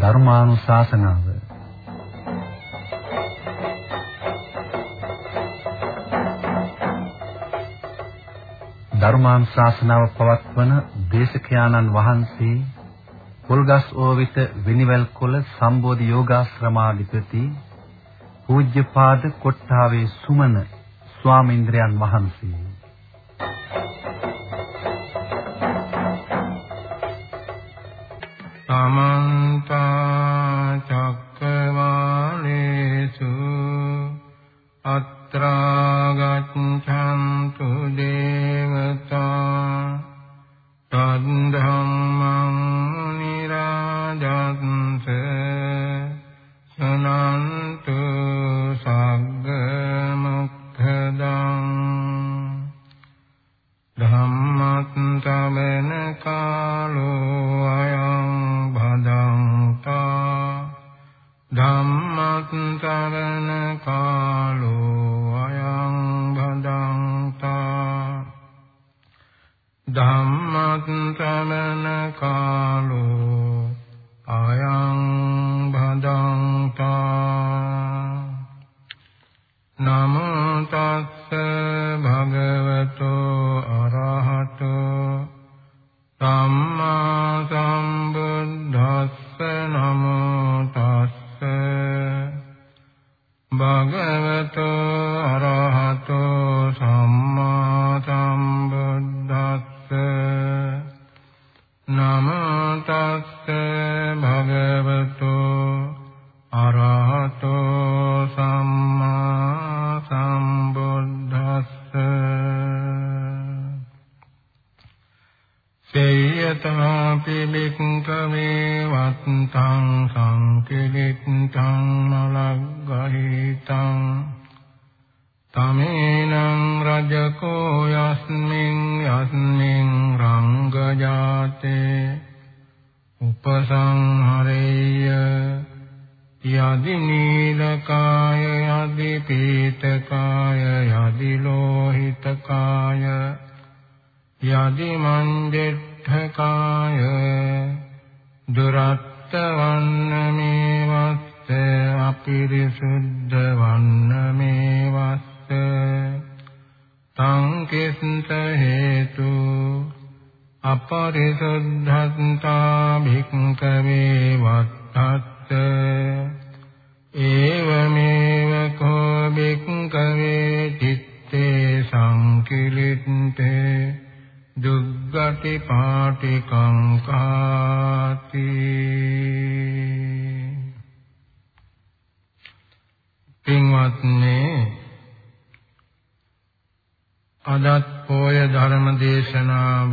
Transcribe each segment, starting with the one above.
ධර්මානුශාසනාව. ධර්මානුශාසනාව පවත්වන දේශකයාණන් වහන්සේ පොල්ගස් ඕවිත විනිවැල් කොළ සම්බෝධි යෝගාශ්‍රමාධිපති පූජ්‍යපාද කොට්ටාවේ සුමන ස්වාමීන්ද්‍රයන් වහන්සේ. සමන්තා උපසංහරේය. යදි නීලකාය යදි පීතකාය යදි ලෝහිතකාය යදි මන්දෙට්ඨකාය. දුරත්ත වන්නමේවස්ස අපිරිසුද්ධ වන්නමේවස්ස තං කිස්ත හේතු අපරිසුද්ධත්තා භික්ඛවේ වත්තත් ඒවමේව කෝ භික්ඛවේ චිත්තේ සංකිලිට්ඨේ දුග්ගටි පාටිකං කාති පින්වත්නි අදත් පොය ධර්ම දේශනාව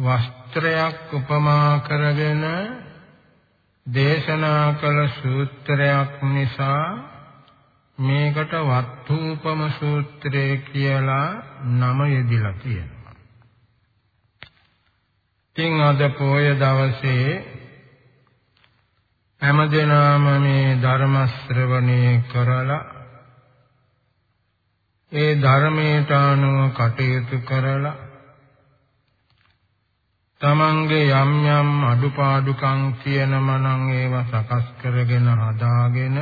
වස්ත්‍රයක් උපමා කරගෙන දේශනා කළ සූත්‍රයක් නිසා මේකට වත්ථූපම සූත්‍රය කියලා නම යෙදිලා තියෙනවා. ඉතින් අද පොය දවසේ හැමදෙනාම මේ ධර්ම ශ්‍රවණය කරලා ඒ ධර්මයට අනුව කටයුතු කරලා තමන්ගේ යම් යම් අඩුපාඩුකම් තියෙනම නම් ඒවා සකස් කරගෙන හදාගෙන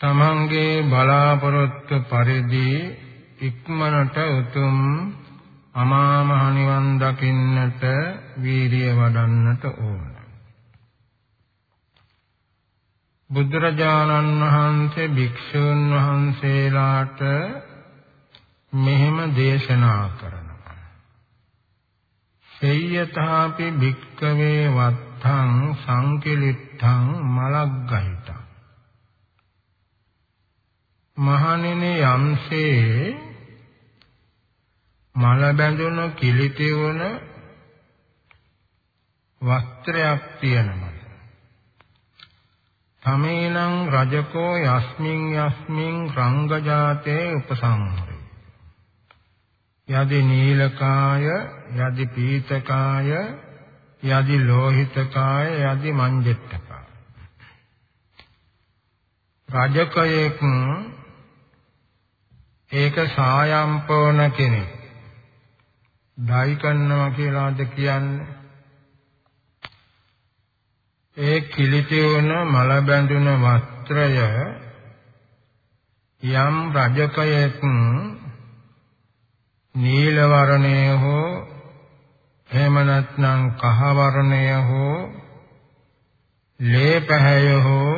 තමන්ගේ බලාපොරොත්තු පරිදි ඉක්මනට උතුම් අමා මහ නිවන් දකින්නට වීරිය වඩන්නට ඕන. බුදුරජාණන් වහන්සේ භික්ෂුන් වහන්සේලාට මෙහෙම දේශනා කරනවා. සේයතාපි භික්කවේ වත්තං සංකිලිට්ඨං මලග්ගහිතං මහණෙනි යම්සේ මල බැඳුණු කිලිටි වුණ වස්ත්‍රයක් තියෙනවා. තමේනං රජකෝ යස්මින් යස්මින් රංගජාතේ උපසංහරේ යදි නීලකාය යදි පීතකාය යදි ලෝහිතකාය යදි මංජෙත්තකාය. රජකයෙක් ඒක සායම්පෝන කෙනෙක්. ඩයි කරනවා කියලාද කියන්නේ? ඒ කිලිටි වුණ මල බැඳුන වස්ත්‍රය යම් රජකයෙක් නීල වර්ණය හෝ එහෙම නැත්නම් කහ වර්ණය හෝ ලේ පැහැය හෝ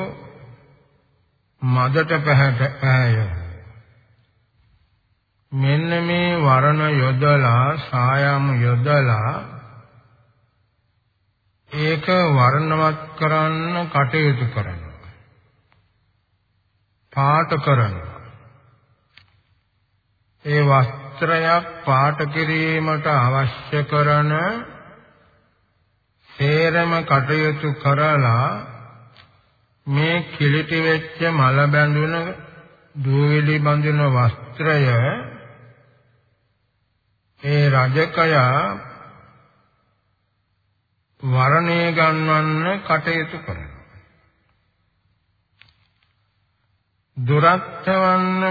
මදට පැහැය මෙන්න මේ වර්ණ යොදලා සායම් යොදලා ඒක වර්ණවත් කරන්න කටයුතු කරනවා. පාට කරනවා. ඒ වස්ත්‍රයක් පාට කිරීමට අවශ්‍ය කරන සේරම කටයුතු කරලා මේ කිලිටි වෙච්ච මල බැඳුන දූවිලි බඳින වස්ත්‍රය ඒ රජකයා වරණය ගන්වන්න කටයුතු කරනවා. දුරත්වන්න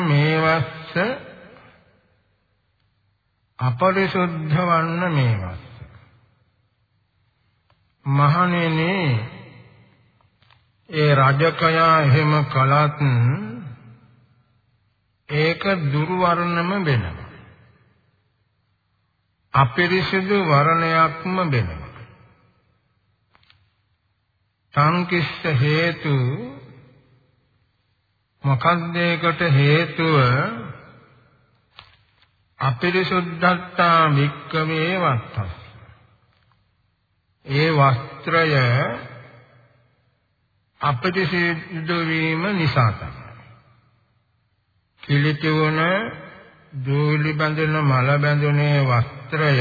මේවස්ස අපරිසුද්ධවන්න මේවස්ස මහණෙනි ඒ රජකයා එහෙම කලත් ඒක දුර්වර්ණම වෙනවා. අපිරිසිදු වර්ණයක්ම වෙනවා. සංකිෂ්ඨ හේතු මොකක්ද ඒකට හේතුව? අපිරිසුද්ධත්තා වික්කමේ වත්තස් ඒ වස්ත්‍රය අපිරිසිදු වීම නිසා තමයි කිලිති වුණ දූලි බඳින මල බැඳුනේ වස්ත්‍රය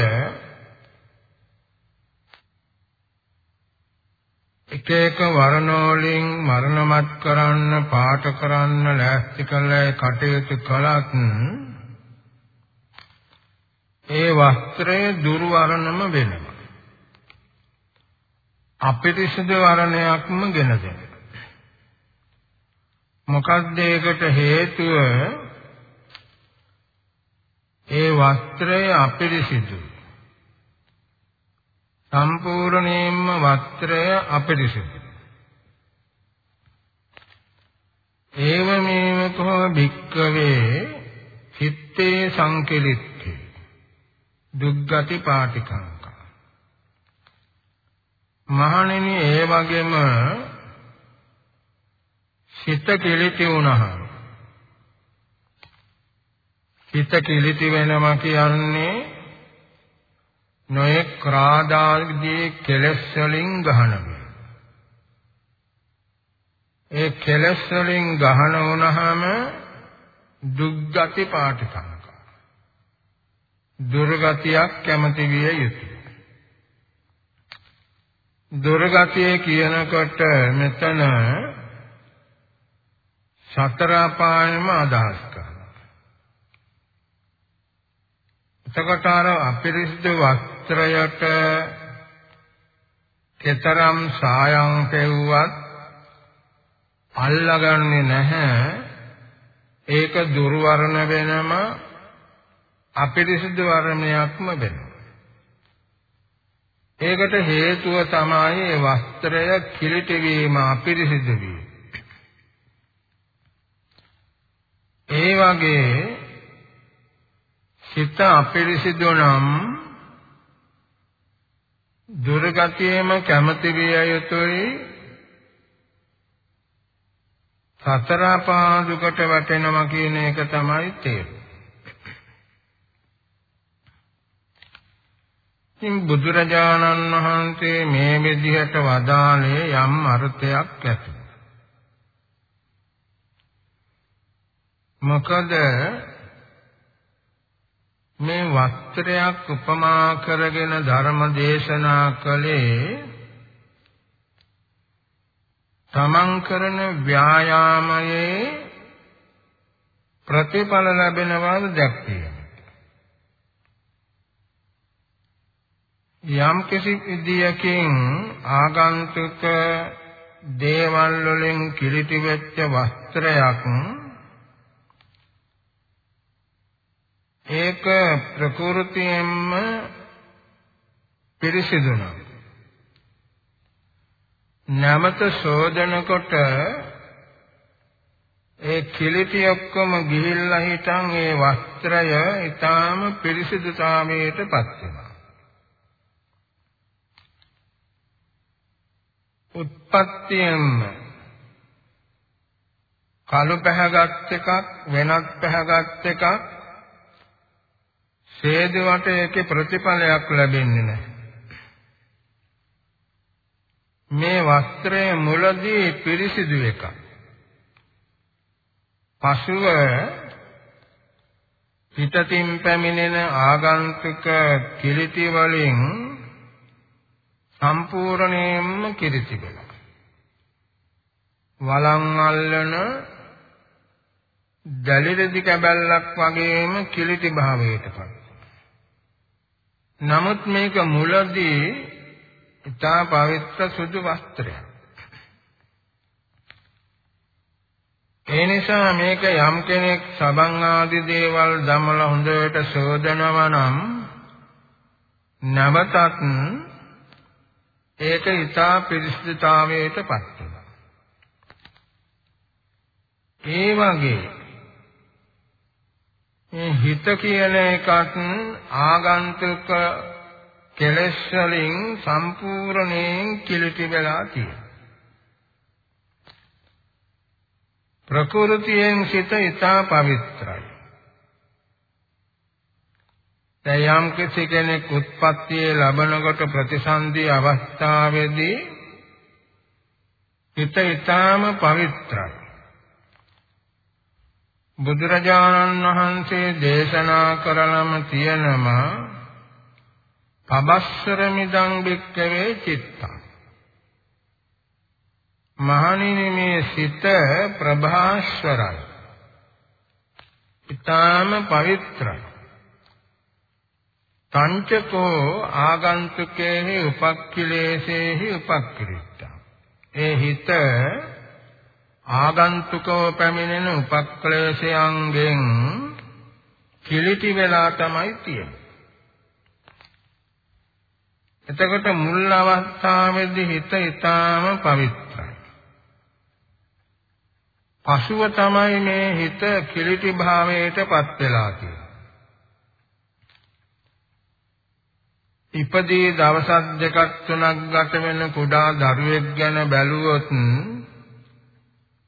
එක එක වර්ණ වලින් මරණමත් කරන්න පාට කරන්න ලෑස්ති කළා කටයුතු කළත් ඒ වස්ත්‍රය දුර්වර්ණම වෙනවා. අපිරිසිදු වර්ණයක්ම ගෙන දෙනවා. මොකක්ද ඒකට හේතුව? ඒ වස්ත්‍රය අපිරිසිදුයි සම්පූර්ණයෙන්ම වස්ත්‍රය අපිරිසිදු. ඒව මේව කෝ භික්කවේ චිත්තේ සංකලිත්තේ දුග්ගති පාටිකංකා මහණෙනි ඒ වගේම සිත කිලිටි වුණහම සිත කිලිටි වෙනවා කියන්නේ නොයෙක් රාදාදී කෙලස් වලින් ගහනවා. ඒ කෙලස් වලින් ගහන වුණාම දුක්ගති පාටිකංක. දුර්ගතියක් කැමති විය යුතුය. දුර්ගතිය කියනකොට මෙතන සතර අපායම අදහස් කරනවා. එතකොට අර අපිරිසිදු වස්තු වස්ත්‍රයට කතරම් සායම් පෙව්වත් අල්ලගන්නේ නැහැ ඒක දුර්වර්ණ වෙනම අපිරිසිදු වර්ණයක්ම වෙනවා. ඒකට හේතුව තමයි ඒ වස්ත්‍රය කිලිට වීම අපිරිසිදු වීම. ඒ වගේ සිත අපිරිසිදු නම් දුර්ගතියේම කැමති විය යුතුයි. සතර පාදුකට වැටෙනවා කියන එක තමයි තේරුම. ඉතින් බුදුරජාණන් වහන්සේ මේ විදිහට වදාළේ යම් අර්ථයක් ඇති. මොකද මේ වස්ත්‍රයක් උපමා කරගෙන ධර්ම දේශනා කළේ තමන් කරන ව්‍යායාමයේ ප්‍රතිඵල ලැබෙනවා දැක්කේ. යම් කිසි විදියකින් ආගන්තුක දේවල් වලින් කිලිටි වෙච්ච වස්ත්‍රයක් ඒක ප්‍රകൃතියෙන්ම පිරිසිදුනවා. නැමත සෝදනකොට ඒ කිලිටි ඔක්කොම ගිහිල්ලා හිටන් ඒ වස්ත්‍රය ඊටාම පිරිසිදුතාවයටපත් වෙනවා. උත්පත්තියෙන්ම කළු පැහැගත් එකක් වෙනත් පැහැගත් එකක් ඡේදවට ඒකේ ප්‍රතිඵලයක් ලැබෙන්නේ නැහැ. මේ වස්ත්‍රයේ මුලදී පිරිසිදු එකක්. පසුව පිටතින් පැමිණෙන ආගන්තුක කිලිටි වලින් සම්පූර්ණයෙන්ම කිරිති වෙනවා. වලං අල්ලන දලිරදි කැබැල්ලක් වගේම කිලිටි භාවයටපත්. නමුත් මේක මුලදී ඉතා පවිත්‍ර සුදු වස්ත්‍රයක්. ඒ නිසා මේක යම් කෙනෙක් සබන් ආදී දේවල් දමලා හොඳට සෝදනවා නම් නැවතත් ඒක ඉතා පිරිසිදුතාවයටපත් වෙනවා. ඒ වගේ මේ හිත කියන එකත් ආගන්තුක කෙලෙස් වලින් සම්පූර්ණයෙන් කිලිටි වෙලා තියෙනවා. ප්‍රകൃතියෙන් සිත ඉතා පවිත්‍රායි. දැන් යම් කිසි කෙනෙක් උත්පත්තියේ ලබනකොට ප්‍රතිසන්දි අවස්ථාවේදී හිත ඊටාම පවිත්‍රයි. බුදුරජාණන් වහන්සේ දේශනා කරලම තියෙනවා පබස්සර මිදං බික්කවේ චිත්තං. මහණෙනි මේ සිත ප්‍රභාස්වරයි. ඊටාම පවිත්‍රයි. තංචකෝ ආගන්තුකේහි උපක්ඛිලේසේහි උපක්ඛිරිට්ඨා ඒ හිත ආගන්තුකව පැමිණෙන උපක්ලේශයන්ගෙන් කිලිටි වෙලා තමයි තියෙන්නේ. එතකොට මුල් අවස්ථාවේදී හිත ඊටාම පවිත්‍රයි. පසුව තමයි මේ හිත කිලිටි භාවයටපත් වෙලා තියෙන්නේ. ඉපදී දවස් දෙකක් තුනක් ගත වෙන කුඩා දරුවෙක් ගැන බැලුවොත්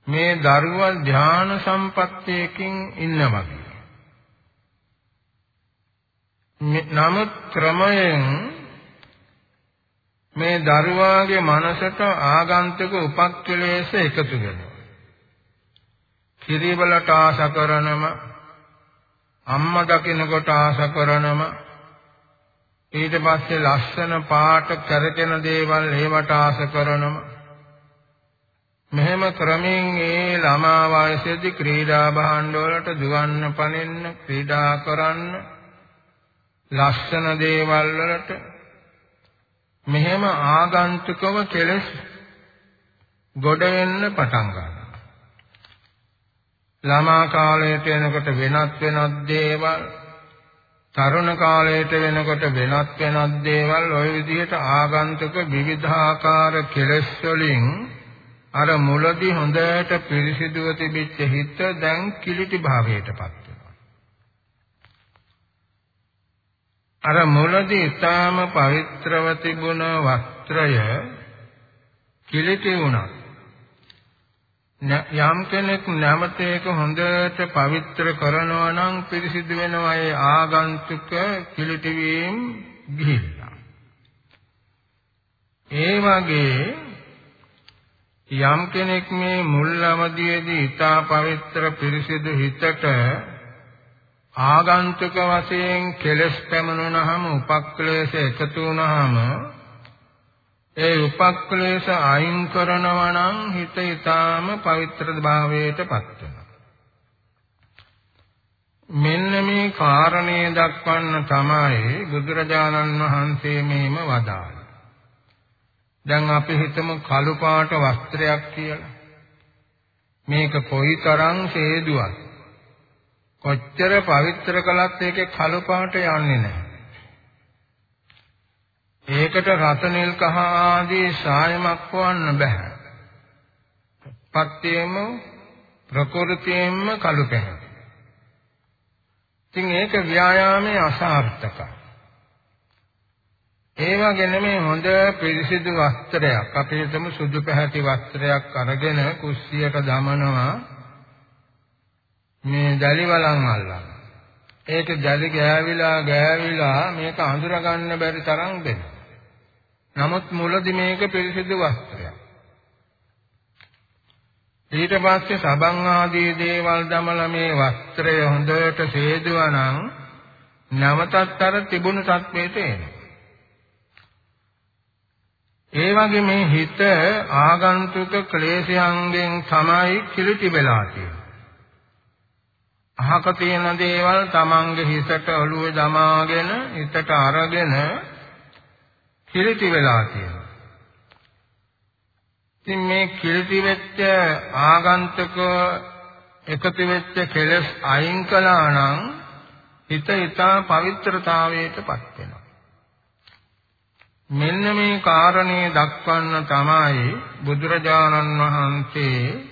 මේ දරුවා ධාන සම්පත්තියකින් ඉන්නවා නමුත් ක්‍රමයෙන් මේ දරුවාගේ මනසට ආගන්තුක උපක්ඛලේශ එකතු වෙනවා. කිරිවලට ආශ කරනම අම්මා දකින්නකොට ආශ කරනම ඊට පස්සේ ලස්සන පාට කරගෙන දේවල් ඒවට ආස කරනම මෙහෙම ක්‍රමෙන් ඒ ළමා වයසේදී ක්‍රීඩා භාණ්ඩ වලට දුවන්න පනින්න ක්‍රීඩා කරන්න ලස්සන දේවල් වලට මෙහෙම ආගන්තුකව කෙලස් ගොඩ වෙන්න පටන් ගන්නවා. ළමා කාලයට එනකොට වෙනත් වෙනත් දේවල් තරුණ කාලයට වෙනකොට වෙනත් වෙනත් දේවල් ওই විදිහට ආගන්තුක විවිධාකාර කෙලෙස් වලින් අර මුලදී හොඳට පිරිසිදුව තිබිච්ච හිත දැන් කිලිටි භාවයටපත් වෙනවා. අර මුලදී ඊටාම පවිත්‍රව තිබුණ වස්ත්‍රය කිලිටි වුණා. යම් කෙනෙක් නැවත ඒක හොඳට පවිත්‍ර කරනවා නම් පිරිසිදු වෙනවා ඒ ආගන්තුක කිලිටි වීම ගිහිල්ලා. ඒ වගේ යම් කෙනෙක් මේ මුල් අවදියේදී ඊතා පවිත්‍ර පිරිසිදු හිතට ආගන්තුක වශයෙන් කෙලස් පැමුණුනහම උපක්ලේශ එකතු වුනහම ඒ උපක්ලේශ අයින් කරනවා නම් හිත ඊටාම පවිත්‍ර භාවයටපත් වෙනවා. මෙන්න මේ කාරණේ දක්වන්න තමයි බුදුරජාණන් වහන්සේ මෙහිම වදාළේ. දැන් අපි හිතමු කළු පාට වස්ත්‍රයක් කියලා. මේක කොයිතරම් හේදුවත් කොච්චර පවිත්‍ර කළත් ඒකේ කළු පාට යන්නේ නැහැ. ඒකට රත නිල් කහ ආදී සායමක් වන්න බෑ. පත්‍යේම ප්‍රකෘතියෙන්ම කළු පැහැ. ඉතින් ඒක ව්‍යායාමයේ අසාර්ථකයි. ඒ වගේ නෙමෙයි හොඳ පිරිසිදු වස්ත්‍රයක් අපි හිතමු සුදු පැහැති වස්ත්‍රයක් අරගෙන කුස්සියට දමනවා මේ දැලි වලන් අල්ලන. ඒක දැලි ගෑවිලා ගෑවිලා මේක අඳුර ගන්න බැරි තරම් වෙනවා. නමුත් මුලදි මේක පිරිසිදු වස්ත්‍රයක්. ඊට පස්සේ සබන් ආදී දේවල් දමලා මේ වස්ත්‍රය හොඳට සේදුවා නම් නැවතත් අර තිබුණු තත්ත්වයට එනවා. ඒ වගේ මේ හිත ආගන්තුක ක්ලේශයන්ගෙන් තමයි කිලිටි වෙලා තියෙන්නේ. අහක තියෙන දේවල් Tamange හිතට ඔළුවේ දමාගෙන හිතට අරගෙන කිලිටි වෙලා තියෙනවා. ඉතින් මේ කිලිටි වෙච්ච ආගන්තුක එකතු වෙච්ච කෙලස් අයින් කළා නම් හිත ඊටා පවිත්‍රතාවයටපත් වෙනවා. මෙන්න මේ කාරණේ දක්වන්න තමයි බුදුරජාණන් වහන්සේ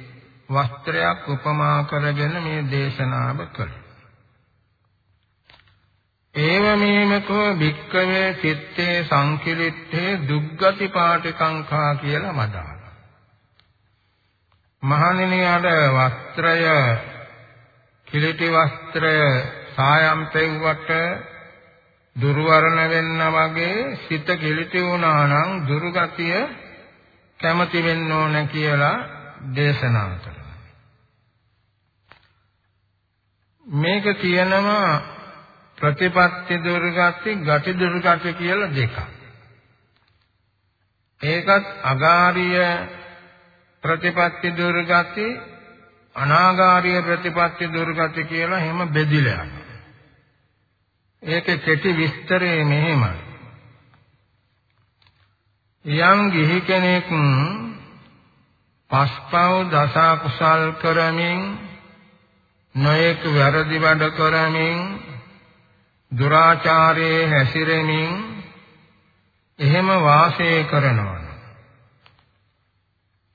වස්ත්‍රයක් උපමා කරගෙන මේ දේශනාව කළේ. ඒව මේමකෝ භික්කවේ චිත්තේ සංකිලිත්තේ දුග්ගති පාටිකංඛා කියලා මදාලා. මහණෙනි අර වස්ත්‍රය කිලිටි වස්ත්‍රය සායම් පෙව්වට දුර්වර්ණ වෙන්න වගේ සිත කිලිටි වුණා නම් දුර්ගතිය කැමති වෙන්න ඕන කියලා දේශනා කරනවා. මේක කියනවා ප්‍රතිපත්ති දුර්ගති, ගති දුර්ගති කියලා දෙකක්. ඒකත් අගාරිය ප්‍රතිපත්ති දුර්ගති, අනාගාරිය ප්‍රතිපත්ති දුර්ගති කියලා එහෙම බෙදිලා යනවා. ඒකේ කෙටි විස්තරය මෙහෙමයි. යම් ගිහි කෙනෙක් පස්පව් දස කුසල් කරමින් නොයෙක් වැරදි වැඩ කරමින් දුරාචාරයේ හැසිරෙමින් එහෙම වාසය කරනවා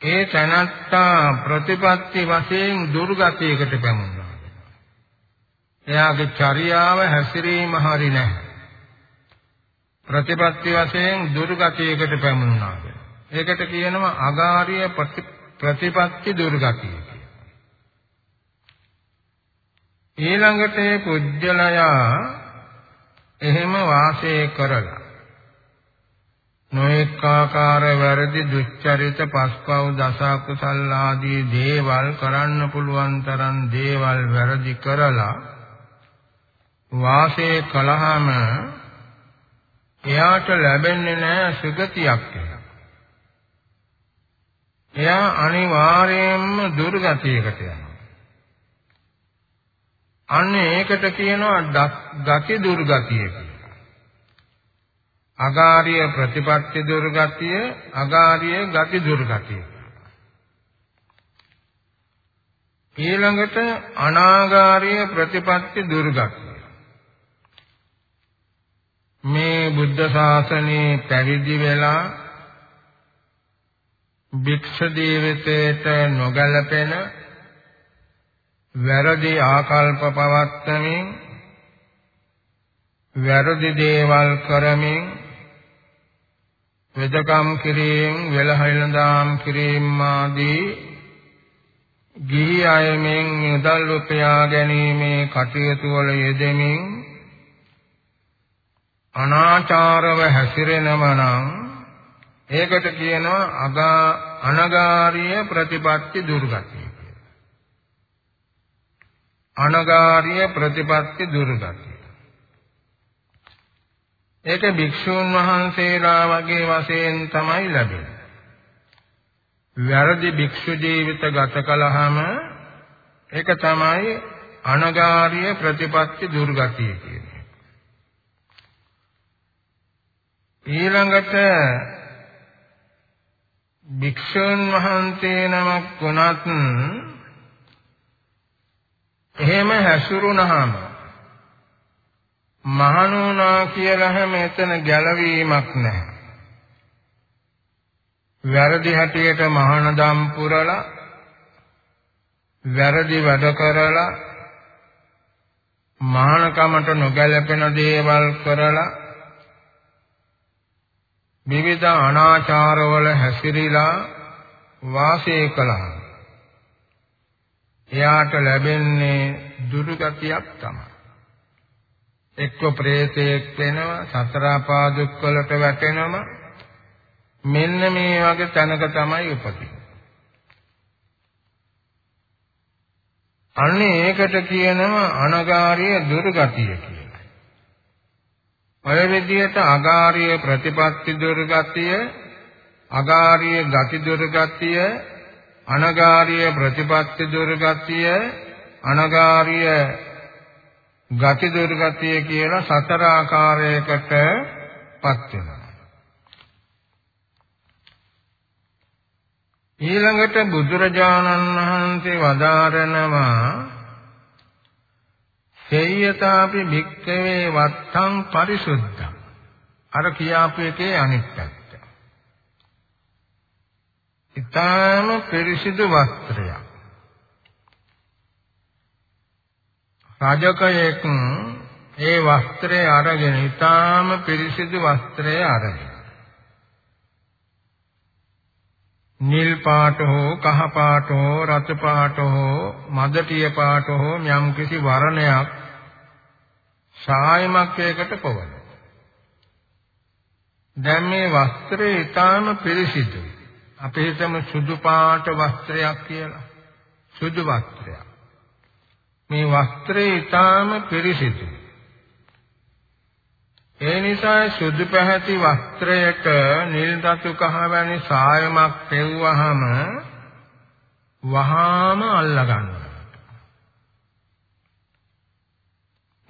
ඒ තනත්තා ප්‍රතිපත්ති වශයෙන් දුර්ගතයකට පැමුණා එයාගේ චර්යාව හැසිරීම හරි නැහැ. ප්‍රතිපත්ති වශයෙන් දුර්ගතියකට පැමුණා. ඒකට කියනවා අගාරිය ප්‍රතිපත්ති දුර්ගතිය ඊළඟට ඒ පුජ්‍යලයා එහෙම වාසය කරලා නොඑක ආකාර වැරදි දුච්චරිත පස්පව් දස කුසල් ආදී දේවල් කරන්න පුළුවන් තරම් දේවල් වැරදි කරලා වාසය කළාම එයාට ලැබෙන්නේ නැහැ සුගතියක් කියලා. එයා අනිවාර්යයෙන්ම දුර්ගතියකට යනවා. අන්න ඒකට කියනවා ගති දුර්ගතිය කියලා. අගාරිය ප්‍රතිපත්ති දුර්ගතිය, අගාරිය ගති දුර්ගතිය. ඊළඟට අනාගාරිය ප්‍රතිපත්ති දුර්ගතිය. මේ බුද්ධ ශාසනයේ පැවිදි වෙලා භික්ෂු ජීවිතයට නොගැලපෙන වැරදි ආකල්ප පවත්තමින් වැරදි දේවල් කරමින් වෙදකම් කිරීම වෙලහිලඳාම් කිරීම ආදී ගිහි අයමින් මුදල් උපයා ගැනීමේ කටයුතු වල යෙදෙමින් අනාචාරව හැසිරෙනම නම් ඒකට කියනවා අගා අනගාරිය ප්‍රතිපත්ති දුර්ගතිය කියලා. අනගාරිය ප්‍රතිපත්ති දුර්ගතිය. ඒක භික්ෂූන් වහන්සේලා වගේ වශයෙන් තමයි ලැබෙන්නේ. වැරදි භික්ෂු ජීවිත ගත කළාම ඒක තමයි අනගාරිය ප්‍රතිපත්ති දුර්ගතිය කියන්නේ. ඊළඟට භික්ෂුන් වහන්සේ නමක් වුණත් එහෙම හැසිරුණාම මහණුනා කියලා හැම එතන ගැලවීමක් නැහැ. වැරදි හැටියට මහානදම් පුරලා වැරදි වැඩ කරලා මහානකමට නොගැලපෙන දේවල් කරලා විවිධ අනාචාරවල හැසිරීලා වාසය කළා. එයාට ලැබෙන්නේ දුරුගතියක් තමයි. එක්ක ප්‍රේතයෙක් වෙනවා සතර පාදුක් වලට වැටෙනවා මෙන්න මේ වගේ තැනක තමයි උපදින්නේ. අන්නේ ඒකට කියනවා අනගාරිය දුර්ගතිය කියලා. ඔය විදිහට අගාරිය ප්‍රතිපත්ති දුර්ගතිය, අගාරිය ගති දුර්ගතිය, අනගාරිය ප්‍රතිපත්ති දුර්ගතිය, අනගාරිය ගති දුර්ගතිය කියලා සතර ආකාරයකටපත් වෙනවා. ඊළඟට බුදුරජාණන් වහන්සේ වදාරනවා සේයතාපි භික්ඛවේ වත්තං පරිසුද්ධං අර කියාපු එකේ අනිත් පැත්ත. ඊටාම පිරිසිදු වස්ත්‍රයක්. රාජකයෙක් ඒ වස්ත්‍රය අරගෙන ඊටාම පිරිසිදු වස්ත්‍රය අරගෙන නිල් පාට හෝ කහ පාට හෝ රතු පාට හෝ මදටිය පාට හෝ යම් කිසි වර්ණයක් සායමක් එකකට පවන. දැන් මේ වස්ත්‍රය ඊටාම පිරිසිදුයි. අපි හිතමු සුදු පාට වස්ත්‍රයක් කියලා. සුදු වස්ත්‍රයක්. මේ වස්ත්‍රය ඊටාම පිරිසිදුයි. ඒ නිසා සුදු පැහැති වස්ත්‍රයට නිල් රතු කහ වැනි සායමක් පෙව්වහම වහාම අල්ලගන්නවා.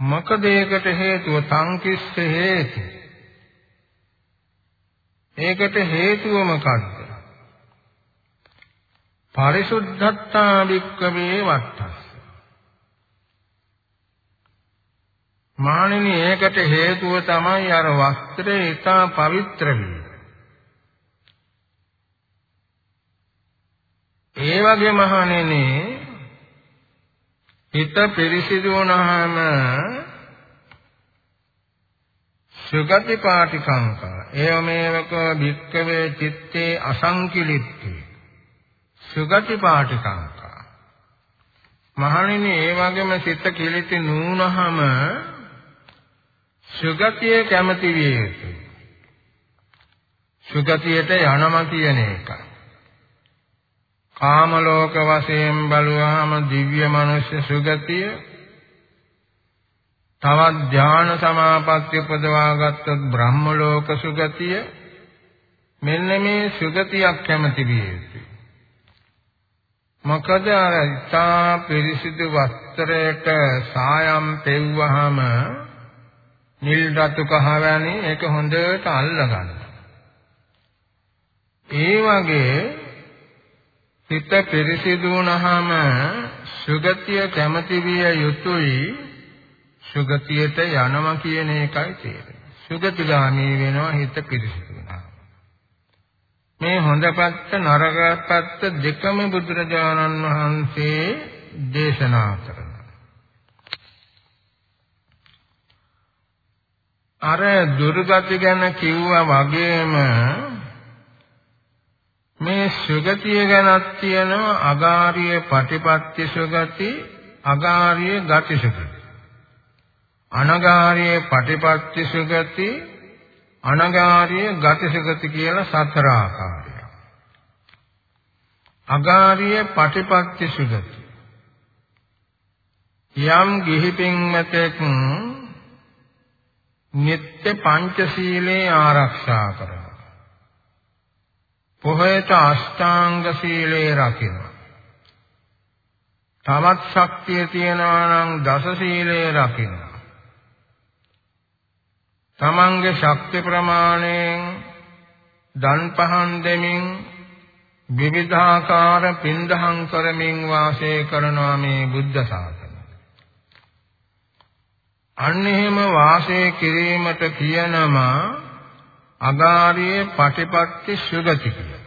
මොකද ඒකට හේතුව තංකිස්ස හේතු. ඒකට හේතුව මොකද්ද? පරිසුද්ධත්තා වික්කමේ වත්තස්. මානිනී ඒකට හේතුව තමයි අර වස්ත්‍රය ඉතා පවිත්‍ර වීම. ඒ වගේ මහණෙනි හිත පිරිසිදු වුණාම සුගති පාටිකංකා එවමෙවක භික්කවේ චitte අසංකිලිට්ඨි සුගති පාටිකංකා මහණෙනි ඒ වගේම සිත කිලිටි නුනහම සුගතිය කැමති විය යුතුයි. සුගතියට යනම කියන එක. කාම ලෝක වශයෙන් බලුවාම දිව්‍ය මනුෂ්‍ය සුගතිය තවත් ධාන සමාපatti උපදවාගත් බ්‍රහ්ම ලෝක සුගතිය මෙන්න මේ සුගතියක් කැමති විය යුතුයි. මොකද අර ඉතා පිරිසිදු වස්ත්‍රයක සායම් පෙව්වහම නිල් රතු කහ වැනි ඒක හොඳට අල්ල ගන්න. ඒ වගේ හිත පිරිසිදු වුණාම සුගතිය කැමති විය යුතුයි සුගතියට යනවා කියන එකයි තේරෙන්නේ. සුගතිගාමී වෙනවා හිත පිරිසිදු වෙනවා. මේ හොඳ පැත්ත නරක පැත්ත දෙකම බුදුරජාණන් වහන්සේ දේශනා කරනවා. අර දුර්ගති ගැන කිව්වා වගේම මේ සුගතිය ගැනත් තියෙනවා අගාරිය පටිපත්‍ය සුගති අගාරිය ගති සුගති අනගාරිය පටිපත්‍ය සුගති අනගාරිය ගති සුගති කියලා සතර ආකාරය අගාරිය පටිපත්‍ය සුගති යම් ගිහි පින්මතෙක් නිත්‍ය පංචශීලයේ ආරක්ෂා කරනවා. පොහේත අෂ්ටාංග සීලේ රකිනවා. තමත් ශක්තිය තියනවා නම් දස සීලේ රකිනවා. තමන්ගේ ශක්ති ප්‍රමාණයෙන් දන් පහන් දෙමින් විවිධාකාර පින්දහම් කරමින් වාසය කරනවා මේ බුද්ධ ශාසනය. අන්න එහෙම වාසය කිරීමට කියනම අගාරියේ පටිපත්ති සුගති කියලා.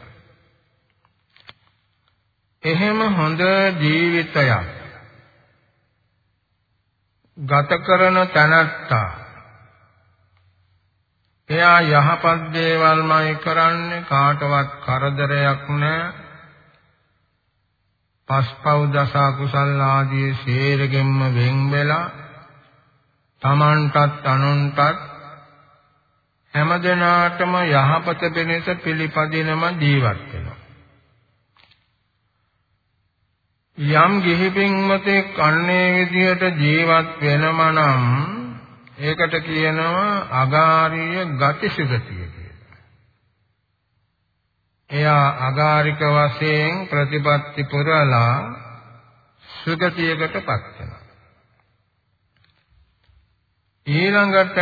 එහෙම හොඳ ජීවිතයක් ගත කරන තැනැත්තා එයා යහපත් දේවල්මයි කරන්නේ කාටවත් කරදරයක් නැහැ. පස්පව් දස කුසල් ආදී සේරගෙම්ම වෙන් වෙලා තමන්ටත් අනුන්ටත් හැමදෙනාටම යහපත පිණිස පිළිපදිනම ජීවත් වෙනවා. යම් ගිහි පින්වතෙක් අන්නේ විදියට ජීවත් වෙනම නම් ඒකට කියනවා අගාරිය ගතිසුගතිය කියලා. එයා අගාരിക වශයෙන් ප්‍රතිපත්ති පුරලා සුගතියකටපත් වෙනවා. ඊළඟට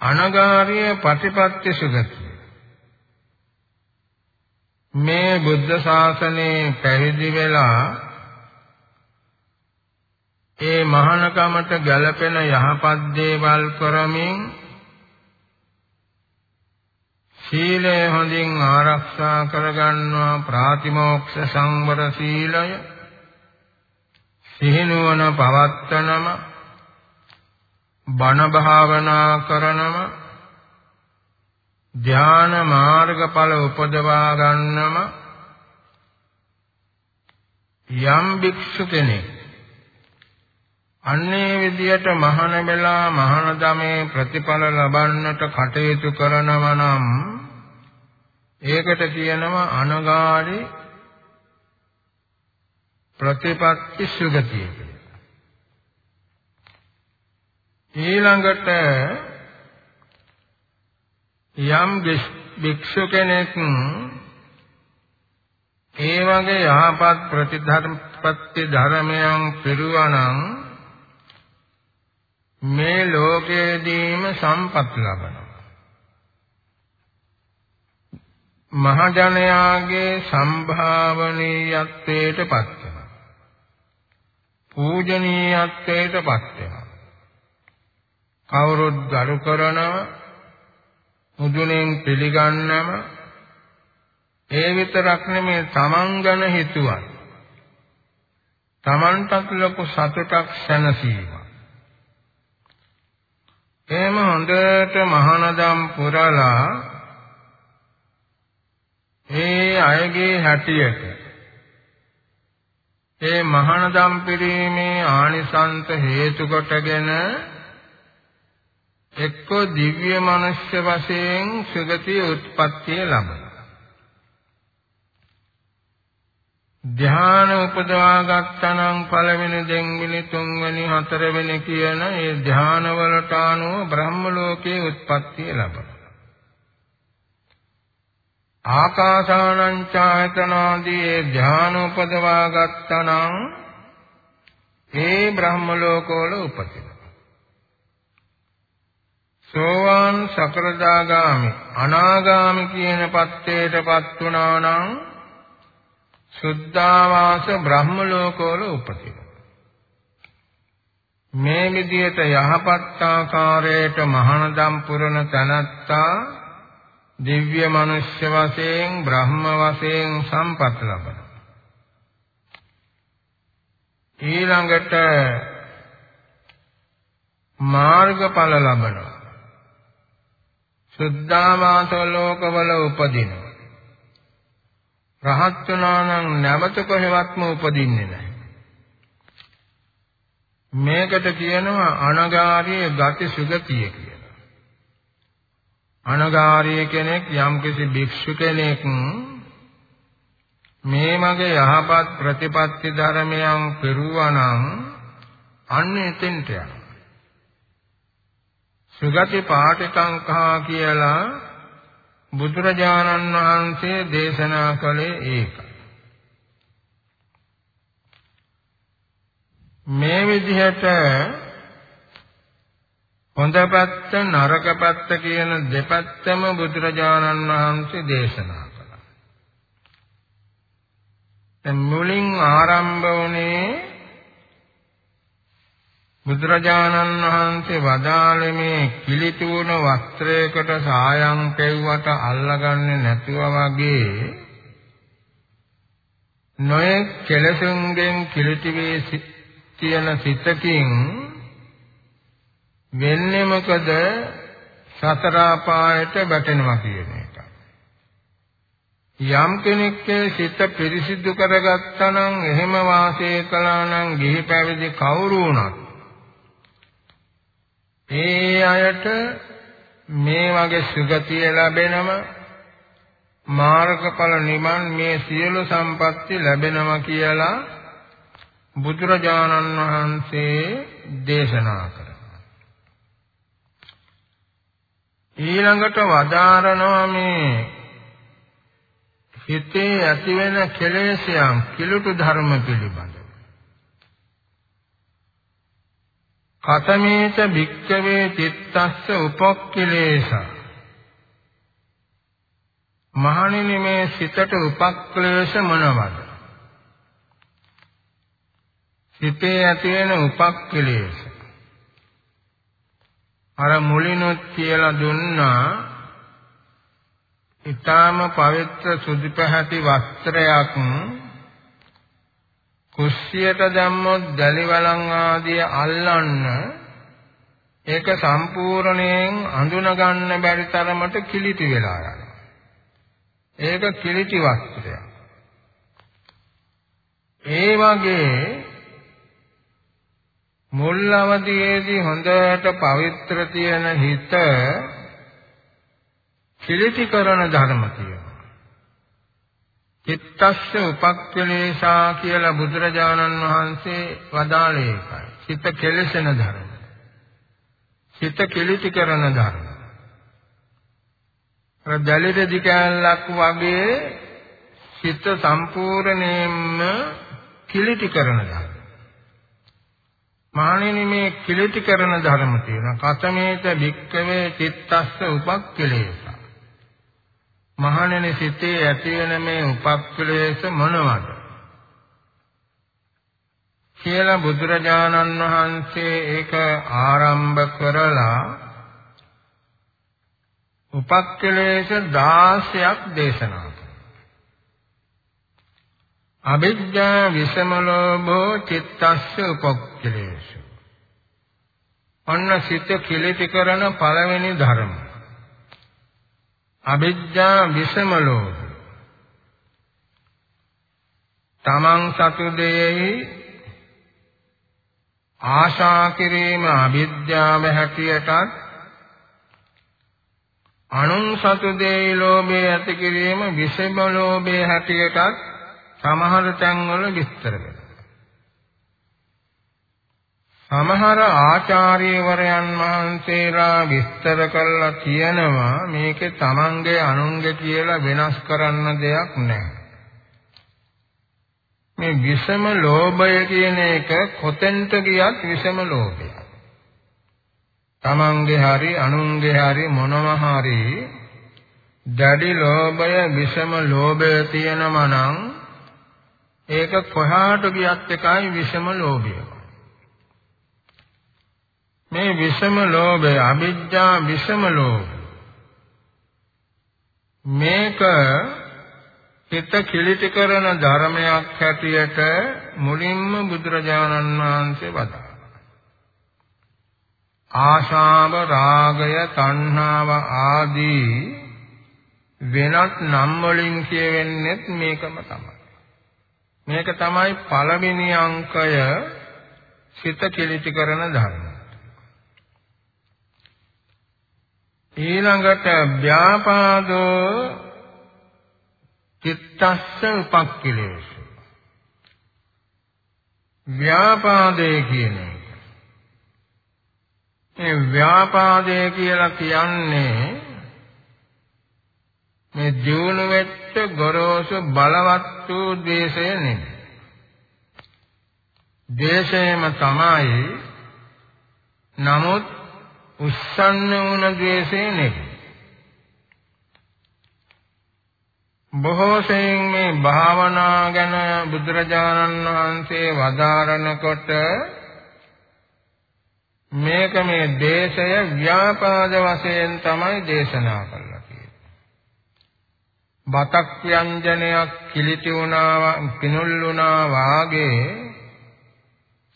අනගාරිය ප්‍රතිපත්ති සුගතිය. මේ බුද්ධ ශාසනයේ පැවිදි වෙලා ඒ මහානකමට ගැළපෙන යහපත් දේවල් කරමින් සීලය හොඳින් ආරක්ෂා කරගන්නවා ප්‍රාතිමෝක්ෂ සංවර සීලය. සිහිනුවන පවත්තනම බණ භාවනා කරනම ධ්‍යාන මාර්ගඵල උපදවා ගන්නම යම් භික්ෂු කෙනෙක් අන්නේ විදියට මහාන වෙලා මහාන දමේ ප්‍රතිඵල ලබන්නට කටයුතු කරනවා නම් ඒකට කියනවා අනගාරි ප්‍රතිපත්ති සුගතිය ඊළඟට යම් භික්ෂු කෙනෙක් ඒ වගේ යහපත් ප්‍රතිධර්මපත්ති ධර්මයන් පිරුවනම් මේ ලෝකයේදීම සම්පත් ලබනවා. මහජනයාගේ සම්භාවනීයත්වයට පත් වෙනවා. පූජනීයත්වයට පත් වෙනවා. කවුරුත් ගරු කරනව මුදුනෙන් පිළිගන්නම ඒ විතරක් නෙමේ තමන් ගැන හිතුවත් තමන්ටත් ලොකු සතුටක් සැනසීමක් එහෙම හොඳට මහානදම් පුරලා ඒ අයගේ හැටියට ඒ මහානදම් පිරීමේ ආනිසංස හේතු කොටගෙන එක්ක දිව්‍ය මනුෂ්‍ය වශයෙන් සුගතිය උත්පත්තිය ලබන ධ්‍යාන උපදවා ගත්තනම් පළවෙනි දෙවෙනි තුන්වෙනි හතරවෙනි කියන ඒ ධ්‍යාන වලට අනුව බ්‍රහ්ම ලෝකයේ උත්පත්තිය ලබනවා. ආකාසානං ඡායතනාදී ඒ ධ්‍යාන උපදවා ගත්තනම් ඒ බ්‍රහ්ම ලෝකවල උපදිනවා. සෝවාන් සකරදාගාමි අනාගාමි කියන පත්තේටපත් වුණා නම් සුද්ධාවාස බ්‍රහ්ම ලෝකවල උපදිනවා. මේ විදිහට යහපත් ආකාරයට මහානදම් පුරන තනත්තා දිව්‍ය මනුෂ්‍ය වශයෙන් බ්‍රහ්ම වශයෙන් සම්පත් ලබනවා. ඊළඟට මාර්ගඵල ලබනවා. සුද්ධාවාස ලෝකවල උපදිනවා. රහත් වුණා නම් නැවත කොහෙවත්ම උපදින්නේ නැහැ. මේකට කියනවා අනගාරිය ගති සුගතිය කියලා. අනගාරිය කෙනෙක් යම්කිසි භික්ෂු කෙනෙක් මේ මගේ යහපත් ප්‍රතිපත්ති ධර්මයන් පෙරුවනම් අන්න එතෙන්ට යනවා. සුගති පාටිකංකා කියලා බුදුරජාණන් වහන්සේ දේශනා කළේ ඒකයි. මේ විදිහට හොඳ පැත්ත නරක පැත්ත කියන දෙපැත්තම බුදුරජාණන් වහන්සේ දේශනා කළා. දැන් මුලින් ආරම්භ වුණේ බුදුරජාණන් වහන්සේ වදාළේ මේ කිලිතුන වස්ත්‍රයකට සායම් පෙව්වට අල්ලගන්නේ නැතුව වගේ නොයේ කෙලසුන්ගෙන් කිලිටි වේ තියෙන සිතකින් වෙන්නේ මොකද සතර අපායට වැටෙනවා කියන එක. යම් කෙනෙක්ගේ සිත පිරිසිදු කරගත්තා නම් එහෙම වාසය කළා නම් ගිහි පැවිදි කවුරු වුණත් ඒ අයට මේ වගේ සුගතිය ලැබෙනම මාර්ගඵල නිවන් මේ සියලු සම්පatti ලැබෙනවා කියලා බුදුරජාණන් වහන්සේ දේශනා කරනවා. ඊළඟට වදාරනවා මේ හිතේ ඇතිවෙන කෙලෙසයන් කිලුට ධර්ම පිළිබඳව. කතමේච භික්ඛවේ චිත්තස්ස උපක්ඛලේශ මහණෙනි මේ සිතට උපක්ලේශ මොනවද? සිතේ ඇති වෙන උපක්ඛලේශ අර මුලිනුත් කියලා දුන්නා ඊටාම පවිත්‍ර සුදු පැහැති වස්ත්‍රයක් කුස්සියට දැම්මොත් දැලිවලන් ආදිය අල්ලන්න ඒක සම්පූර්ණයෙන් අඳුන ගන්න බැරි තරමට කිලිටි වෙලා යනවා. ඒක කිලිටි වස්ත්‍රයක්. ඒ වගේ මුල් අවදියේදී හොඳට පවිත්‍ර තියෙන හිත කිලිටි කරන ධර්ම තියෙනවා. චිත්තස්ස උපක්ඛලේශා කියලා බුදුරජාණන් වහන්සේ වදාළේ ඒකයි. චිත්ත කෙලෙසන ධර්ම. චිත්ත කිලිටි කරන ධර්ම. අර දලිත දිකැලක් වගේ චිත්ත සම්පූර්ණයෙන්ම කිලිටි කරන ධර්ම. මානෙනි මේ කිලිටි කරන ධර්ම තියෙනවා. කතමේත භික්කවේ චිත්තස්ස උපක්ඛලේස. මහණෙනි සිතේ ඇති වෙන මේ උපක්ඛලේශ මොනවද? කියලා බුදුරජාණන් වහන්සේ ඒක ආරම්භ කරලා උපක්ඛලේශ 16ක් දේශනා අවිද්‍යා විසම ලෝභෝ චිත්තස්ස උපක්ඛලේශ ඔන්න සිත කිලිටි කරන පළවෙනි ධර්ම. අවිද්‍යා විසම ලෝභ තමන් සතු දෙයෙහි ආශා කිරීම අවිද්‍යාව හැටියටත් අනුන් සතු දෙයි ලෝභය ඇති කිරීම විසම ලෝභය හැටියටත් සමහර තැන්වල විස්තර වෙනවා. සමහර ආචාර්යවරයන් වහන්සේලා විස්තර කරලා කියනවා මේකේ තමන්ගේ අනුන්ගේ කියලා වෙනස් කරන්න දෙයක් නැහැ. මේ විෂම ලෝභය කියන එක කොතෙන්ට ගියත් විෂම ලෝභය. තමන්ගේ හරි අනුන්ගේ හරි මොනවා හරි දැඩි ලෝභය විෂම ලෝභය තියෙනවා නම් ඒක කොහාට ගියත් එකයි විෂම ලෝභය. මේ විෂම ලෝභය අවිජ්ජා විෂම ලෝභය. මේක හිත කිලිටි කරන ධර්මයක් හැටියට මුලින්ම බුදුරජාණන් වහන්සේ වදාළා. ආශාව රාගය තණ්හාව ආදී වෙනත් නම් වලින් කියවෙන්නේ මේකම තමයි. මේක තමයි පළවෙනි අංකය සිත කිලිටි කරන ධර්ම. ඊළඟට ව්‍යාපාදෝ චිත්තස්ස උපක්ඛිලේශ ව්‍යාපාදේ කියන එක. මේ ව්‍යාපාදේ කියලා කියන්නේ මේ ජීවන වෙච්ච ගොරෝසු බලවත් වූ ද්වේෂය නෙමෙයි. ද්වේෂයම තමයි නමුත් උස්සන්න වුණ ද්වේෂය නෙමෙයි. බොහෝ සෙයින් මේ භාවනා ගැන බුදුරජාණන් වහන්සේ වදාරනකොට මේක මේ දේශය ව්‍යාපාද වශයෙන් තමයි දේශනා කරලා තියෙන්නේ. බතක් ව්‍යංජනයක් කිලිටි වුණා කිනුල් වුණා වාගේ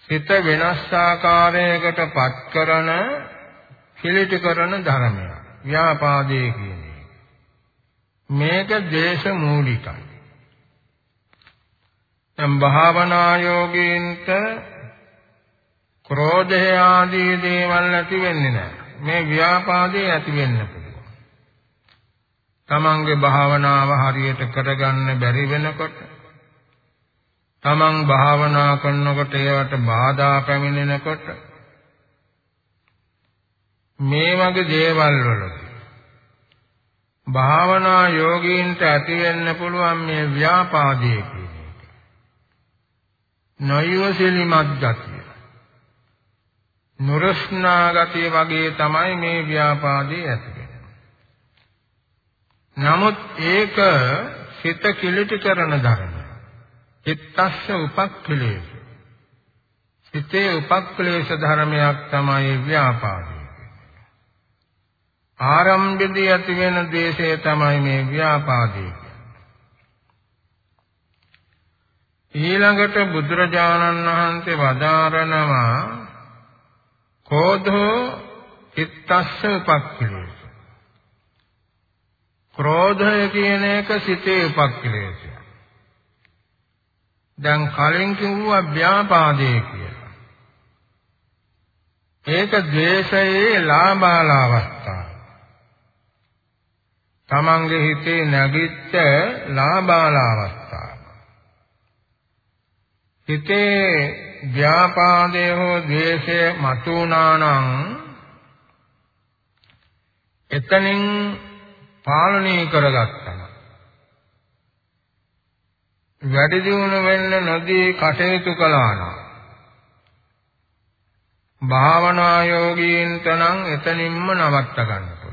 සිත වෙනස් ආකාරයකට පත් කරන කිලිටි කරන ධර්මයක්. ව්‍යාපාදයේ කියන්නේ මේක දේශ මූලිකයි. දැන් භාවනා යෝගීන්ට ක්‍රෝධය ආදී දේවල් ඇති වෙන්නේ නැහැ. මේ ව්‍යාපාදේ ඇති වෙන්න පුළුවන්. තමන්ගේ භාවනාව හරියට කරගන්න බැරි වෙනකොට තමන් භාවනා කරනකොට ඒවට බාධා පැමිණෙනකොට මේ වගේ දේවල් වලදී භාවනා යෝගීන්ට ඇති වෙන්න පුළුවන් මේ ව්‍යාපාදයේ කියන එක. නොයොසිලිමත් ගතිය. නුරස්නා ගතිය වගේ තමයි මේ ව්‍යාපාදයේ ඇති වෙන්නේ. නමුත් ඒක සිත කිලිටි කරන ධර්ම. චිත්තස්ස උපක්ඛලේශ. සිතේ උපක්ඛලේශ ධර්මයක් තමයි ව්‍යාපාදය. ආරම්භයේදී ඇති වෙන දේශය තමයි මේ ව්‍යාපාදේ. ඊළඟට බුදුරජාණන් වහන්සේ වදාරනවා කෝධෝ චිත්තස්ස උපක්ඛලේශ. ක්‍රෝධය කියන එක සිතේ උපක්ඛලේශය. දැන් කලින් කිව්වා ව්‍යාපාදේ කියලා. ඒක ද්වේෂයේ ලාභාලාවස්ථාව. තමන්ගේ හිතේ නැගිච්ච ලාභාල අවස්ථාව. හිතේ ව්‍යාපාදය හෝ ද්වේෂය මතුණා නම් එතනින් පාලනය කරගත්තා. වැඩි දියුණු වෙන්න නොදී කටයුතු කළා නම් භාවනා යෝගීන්ට නම් එතනින්ම නවත්ත ගන්න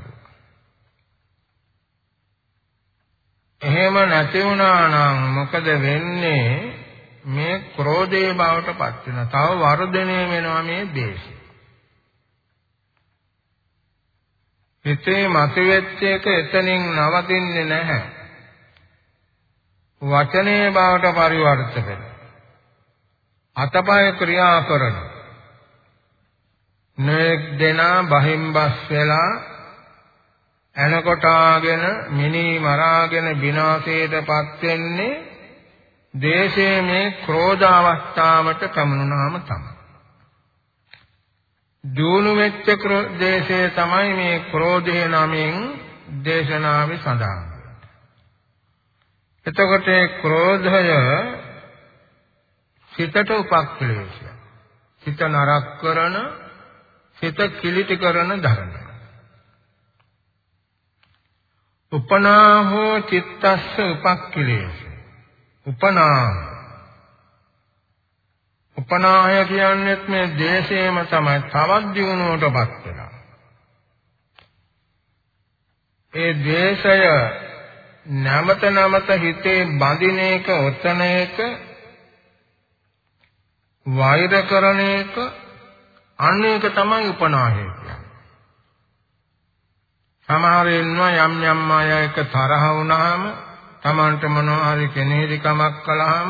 එහෙම නැති වුණා නම් මොකද වෙන්නේ? මේ ක්‍රෝධයේ බවට පත් වෙනවා. තව වර්ධනය වෙනවා මේ දේශය. හිතේ මතුවෙච්ච එක එතනින් නවතින්නේ නැහැ. වචනේ බවට පරිවර්ත වෙනවා. අතපය ක්‍රියා කරන. නෙක් දෙනා බහිම්බස් වෙලා එනකොටාගෙන මිනී මරාගෙන විනාශයටපත් වෙන්නේ දේශයේ මේ ක්‍රෝධ අවස්ථාවට කමුණාම තමයි. දුණු වෙච්ච දේශයේ තමයි මේ ක්‍රෝධය නමින් දේශනාවේ සඳහන්. එතකොට ක්‍රෝධය සිතට උපක්ලේශය. සිත නරක කරන සිත කිලිටි කරන ධර්මය. උපනා හෝ චිත්තස්ස උපක්ඛිලේස. උපනා උපනාය කියන්නේත් මේ දේශේම තමයි තවත් දියුණුවටපත් වෙනවා. ඒ දේශය නැමත නැමත හිතේ බඳින එක ඔතන එක වෛර කරන එක අන්න ඒක තමයි උපනාහය. කියන්නේ සමහර ඉන්නවා යම් යම් අය එක තරහ වුණාම Tamanට මොනවා හරි කෙනෙහිකමක් කළාම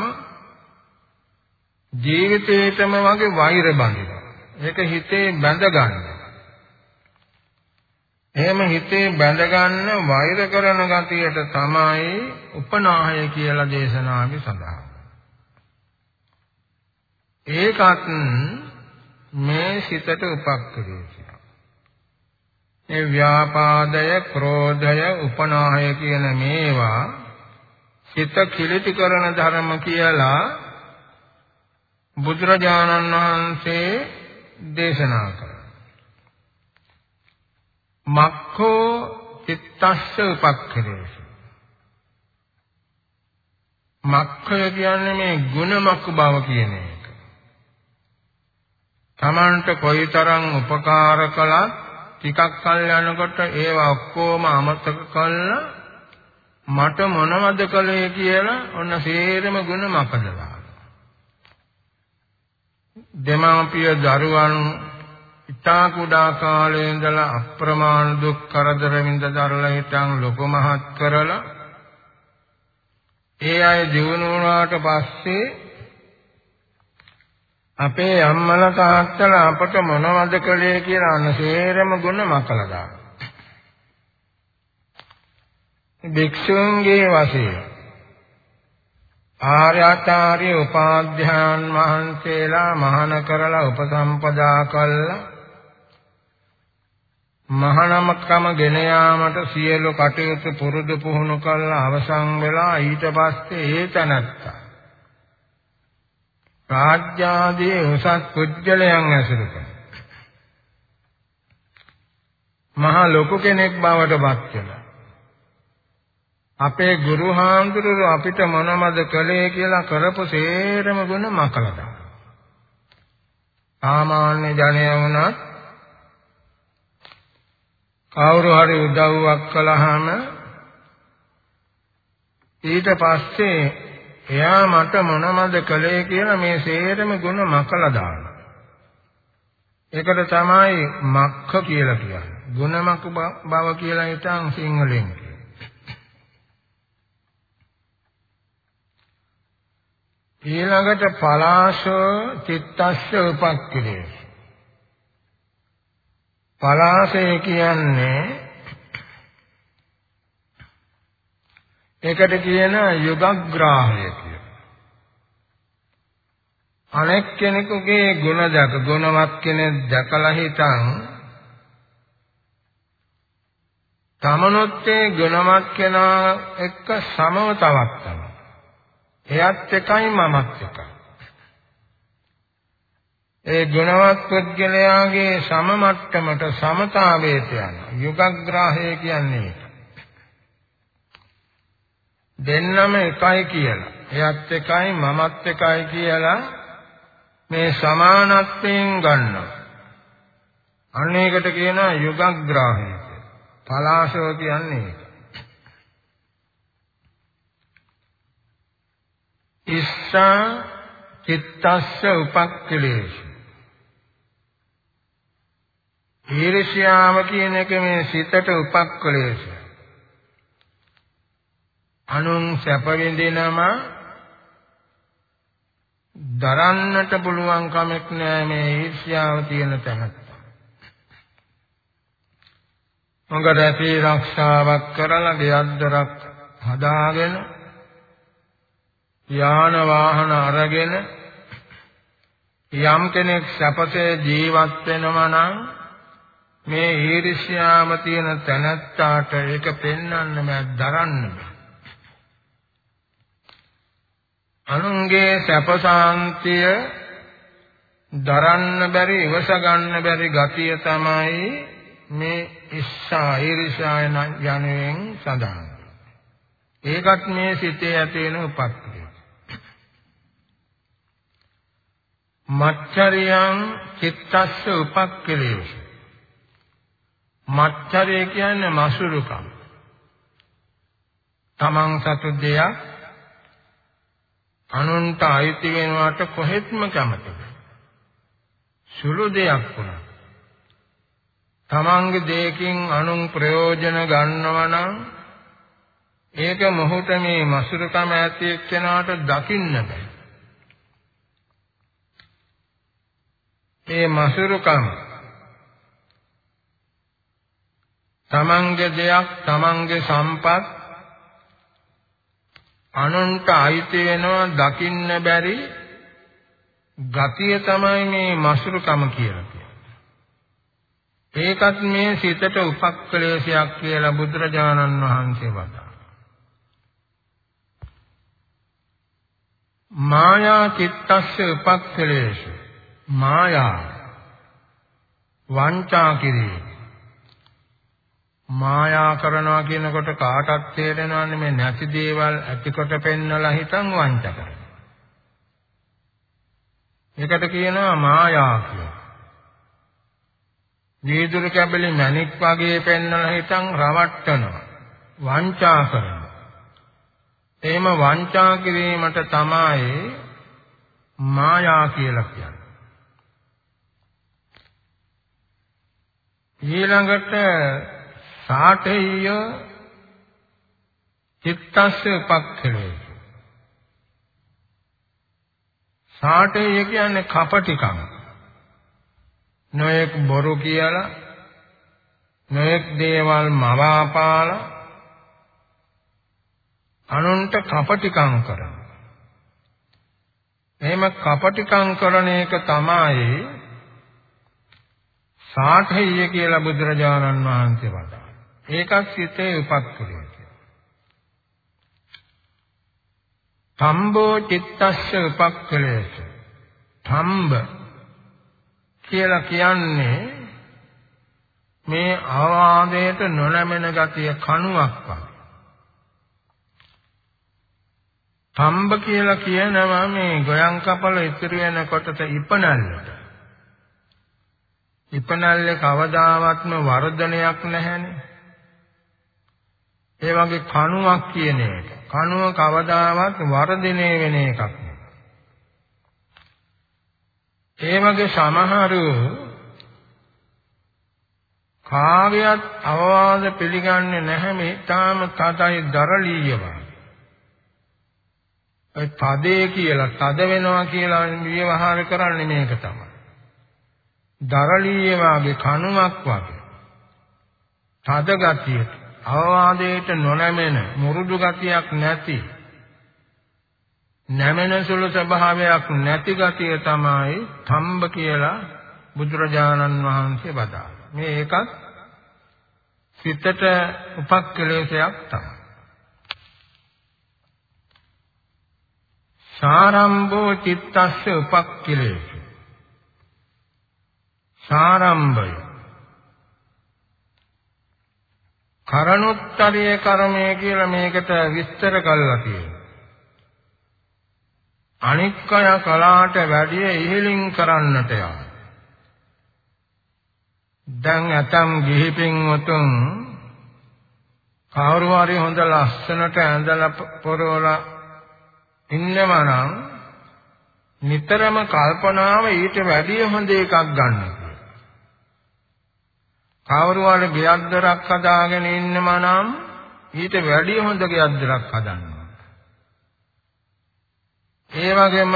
ජීවිතේටම වගේ වෛර බඳිනවා. ඒක හිතේ බැඳ ගන්නවා. එහෙම හිතේ බැඳ ගන්න වෛර කරන ගතියට තමයි උපනාහය කියලා දේශනාවේ සඳහන්. ඒකත් මේ සිතට උපක්‍රිය. ඒ ව්‍යාපාදය, ක්‍රෝධය, උපනාහය කියන මේවා සිත කිලිටි කරන ධර්ම කියලා බුදුරජාණන් වහන්සේ දේශනා කළා. මක්ඛෝ චිත්තස්ස උපක්ඛරේසු. මක්ඛය කියන්නේ මේ ගුණමක් බව කියන එක. Tamanට කොයිතරම් උපකාර කළත් ටිකක් කල් යනකොට ඒවා ඔක්කොම අමතක කළා මට මොනවද කළේ කියලා ඔන්න සේරම ගුණ මකදලා. දෙමාපිය දරුවන් ඉතා කුඩා කාලේ ඉඳලා අප්‍රමාණ දුක් කරදර විඳ දරලා හිටන් ලොකු මහත් කරලා ඒ අය දිනු වුණාට පස්සේ අපේ අම්මලා තාත්තලා අපට මොනවද කළේ කියලා අන්න සේරම ගුණ මකලා දානවා. භික්ෂුන්ගේ වශයෙන් ආර්යාචාර්ය උපාධ්‍යාන් වහන්සේලා මහාන කරලා උපසම්පදා කළා. මහානමකම ගෙන යාමට සියලු කටයුතු පුරුදු පුහුණු කළා. අවසන් වෙලා ඊට පස්සේ ඒ තනත්තා. රාජ්‍යාදී උසස් කුජලයන් ඇසුරු කළා මහා ලොකු කෙනෙක් බවට පත් වෙලා අපේ ගුරු හාමුදුරුවෝ අපිට මොනවද කළේ කියලා කරපු සේරම ගුණ මකලා දානවා. සාමාන්‍ය ජනයා වුණත් කවුරු හරි උදව්වක් කළාම ඊට පස්සේ එයා මට මොනවද කළේ කියලා මේ සේරම ගුණ මකලා දානවා. ඒකට තමයි මක්ඛ කියලා කියන්නේ. ගුණමක බව කියලා හිතන් සිංහලෙන්. ඊළඟට පලාශෝ චිත්තස්ස උපක්ඛිරේ පලාශය කියන්නේ ඒකට කියන යුගග්‍රාහය කියලා. අනෙක් කෙනෙකුගේ ගුණ දැක ගුණවත් කෙනෙක් දැකලා හිතන් තමනොත් ඒ ගුණවත් කෙනා එක්ක සමව තවත්තනවා. එයත් එකයි මමත් එකයි. ඒ ගුණවත් පුද්ගලයාගේ සම මට්ටමට සමතාවයට යන යුගග්‍රාහය කියන්නේ දෙන්නම එකයි කියලා. එයත් එකයි මමත් එකයි කියලා මේ සමානත්වයෙන් ගන්නවා. අනේකට කියනවා යුගග්‍රාහය. පලාශව කියන්නේ ඒක. ඉස්සා චිත්තස්ස උපක්ඛලේශ ඊර්ෂ්‍යාව කියන එක මේ සිතට උපක්ඛලේශ අනුන් සැප විඳිනම දරන්නට පුළුවන් කමක් නෑ මේ ඊර්ෂ්‍යාව තියෙන තැනත්. මොකද අපි ආරක්ෂාවක් කරලා ගෙයද්දරක් හදාගෙන යාන වාහන අරගෙන යම් කෙනෙක් සැපසේ ජීවත් වෙනවා නම් මේ ඊර්ෂ්‍යාව තියෙන තැනත්තාට ඒක පෙන්වන්න බෑ දරන්න බෑ අනුන්ගේ සැප සාන්තිය දරන්න බැරි ඉවස ගන්න බැරි ගතිය තමයි මේ ඉස්සා ඊර්ෂ්‍යා යනුවෙන් සඳහන්. ඒකත් මේ සිතේ ඇති වෙන උපක්‍රිය. මච්චරියං චිත්තස්ස උපක්ඛලේශ මච්චරය කියන්නේ මසුරුකම් තමන් සතු දෙයක් අනුන්ට අයිති වෙනවට කොහෙත්ම කැමති සුළු දෙයක් වුණා. තමන්ගේ දෙයකින් අනුන් ප්‍රයෝජන ගන්නවා නම් ඒක මොහොත මේ මසුරුකම ඇති එක්කෙනාට දකින්න බෑ. ඒ මසුරුකම තමන්ගේ දෙයක් තමන්ගේ සම්පත් අනුන්ට අයිති වෙනවා දකින්න බැරි ගතිය තමයි මේ මසුරුකම කියලා කියන්නේ. ඒකත් මේ සිතට උපක්ලේශයක් කියලා බුදුරජාණන් වහන්සේ වදාළා. මායා චිත්තස්ස උපක්ඛලේශ මායා වංචා කිරීම මායා කරනවා කියනකොට කාටත් තේරෙනවන්නේ මේ නැති දේවල් ඇතිකොට පෙන්නලා හිතන් වංච කරනවා. ඒකට කියනවා මායා කියලා. වීදුරු කැබලි මණික් වගේ පෙන්නලා හිතන් රවට්ටනවා. වංචා කරනවා. එහෙම වංචා කිරීමට තමයි මායා කියලා කියන්නේ. ඊළඟට සාඨේය චිත්තස්ස උපක්ඛලේ සාඨේය කියන්නේ කපටිකම නොයෙක් බොරු කියලා නොයෙක් දේවල් මවාපාලා අනුන්ට කපටිකම් කරන. එහෙම කපටිකම් කරන එක තමයි සාඨේය කියලා බුදුරජාණන් වහන්සේ වදාළා. ඒකත් සිතේ උපක්ඛලය තම්බෝ චිත්තස්ස උපක්ඛලේස තම්බ කියලා කියන්නේ මේ ආවාදයට නොනැමෙන ගතිය කණුවක් වගේ. තම්බ කියලා කියනවා මේ ගොයන් කපල ඉතිරි වෙන කොටස ඉපනල්ලට. ඉපනල්ලේ කවදාවත්ම වර්ධනයක් නැහැනේ. ඒ වගේ කණුවක් කියන එක. කණුව කවදාවත් වර්ධනය වෙන එකක් නෙවෙයි. ඒ වගේ සමහරු කාගයත් අවවාද පිළිගන්නේ නැහැ මේ තාම තදයි දරලීයවා. ඒ තදේ කියලා තද වෙනවා කියලා විවහාර කරන්නේ මේක තමයි. දරලීය වාගේ කණුවක් වගේ. තද ගතිය, අවවාදයට නොනැමෙන මුරුදු ගතියක් නැති නැමෙන සුළු ස්වභාවයක් නැති ගතිය තමයි තම්බ කියලා බුදුරජාණන් වහන්සේ වදාළා. මේ ඒකත් සිතට උපක්ලේශයක් තමයි. සාරම්භෝ චිත්තස්ස උපක්ඛිලේස සාරම්භය කරණුත්තරීය කර්මය කියලා මේකට විස්තර කරලා තියෙනවා අනික්කය කලාට වැඩිය ඉහළින් කරන්නට යන දැන් ඇතම් ගිහිපින් උතුම් කවුරු හරි හොඳ ලස්සනට ඇඳලා පොරවලා ඉන්නවා නම් නිතරම කල්පනාව ඊට වැඩිය හොඳ එකක් ගන්න. කවුරු හරි ගෙයක් දරක් හදාගෙන ඉන්නවා නම් ඊට වැඩිය හොඳ ගෙයක් දරක් හදන්නවා. ඒ වගේම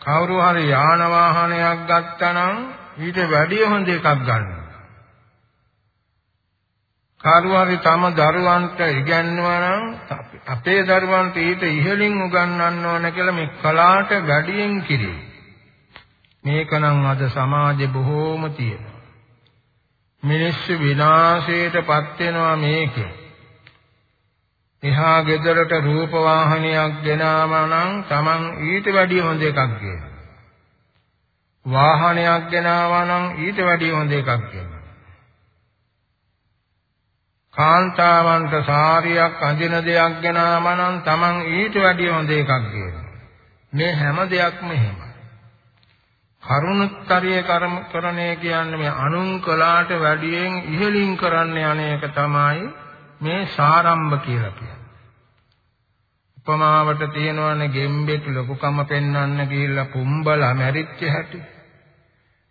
කවුරු හරි යාන වාහනයක් ගත්තා නම් ඊට වැඩිය හොඳ එකක් ගන්නවා. කවුරු හරි තම දරුවන්ට ඉගැන්වනවා නම් අපේ දරුවන්ට ඊට ඉහළින් උගන්වන්න ඕන කියලා මේ කලාට වැඩියෙන් කිරේ. මේකනම් අද සමාජෙ බොහෝම තියෙනවා. මිනිස්සු විනාශයටපත් වෙනවා මේකේ. එහා ගෙදරට රූප වාහනයක් ගෙනාම නම් Taman ඊට වැඩිය හොඳ එකක් ගේනවා. වාහනයක් ගෙනාවා නම් ඊට වැඩිය හොඳ එකක් ගේනවා. කාන්තාවන්ට සාරියක් අඳින දෙයක් ගෙනාම නම් Taman ඊට වැඩිය හොඳ එකක් ගේනවා. මේ හැම දෙයක්ම එහෙමයි. කරුණුත්තරිය කර්ම කරණය කියන්නේ මේ අනුන් කලාට වැඩියෙන් ඉහළින් කරන්න යන්නේක තමයි මේ සාරම්භ කියලා කියන්නේ. උපමාවට තියෙනවනේ ගෙම්බෙක් ලොකුකම පෙන්වන්න ගිහිල්ලා පුම්බලා මැරිච්ච හැටි.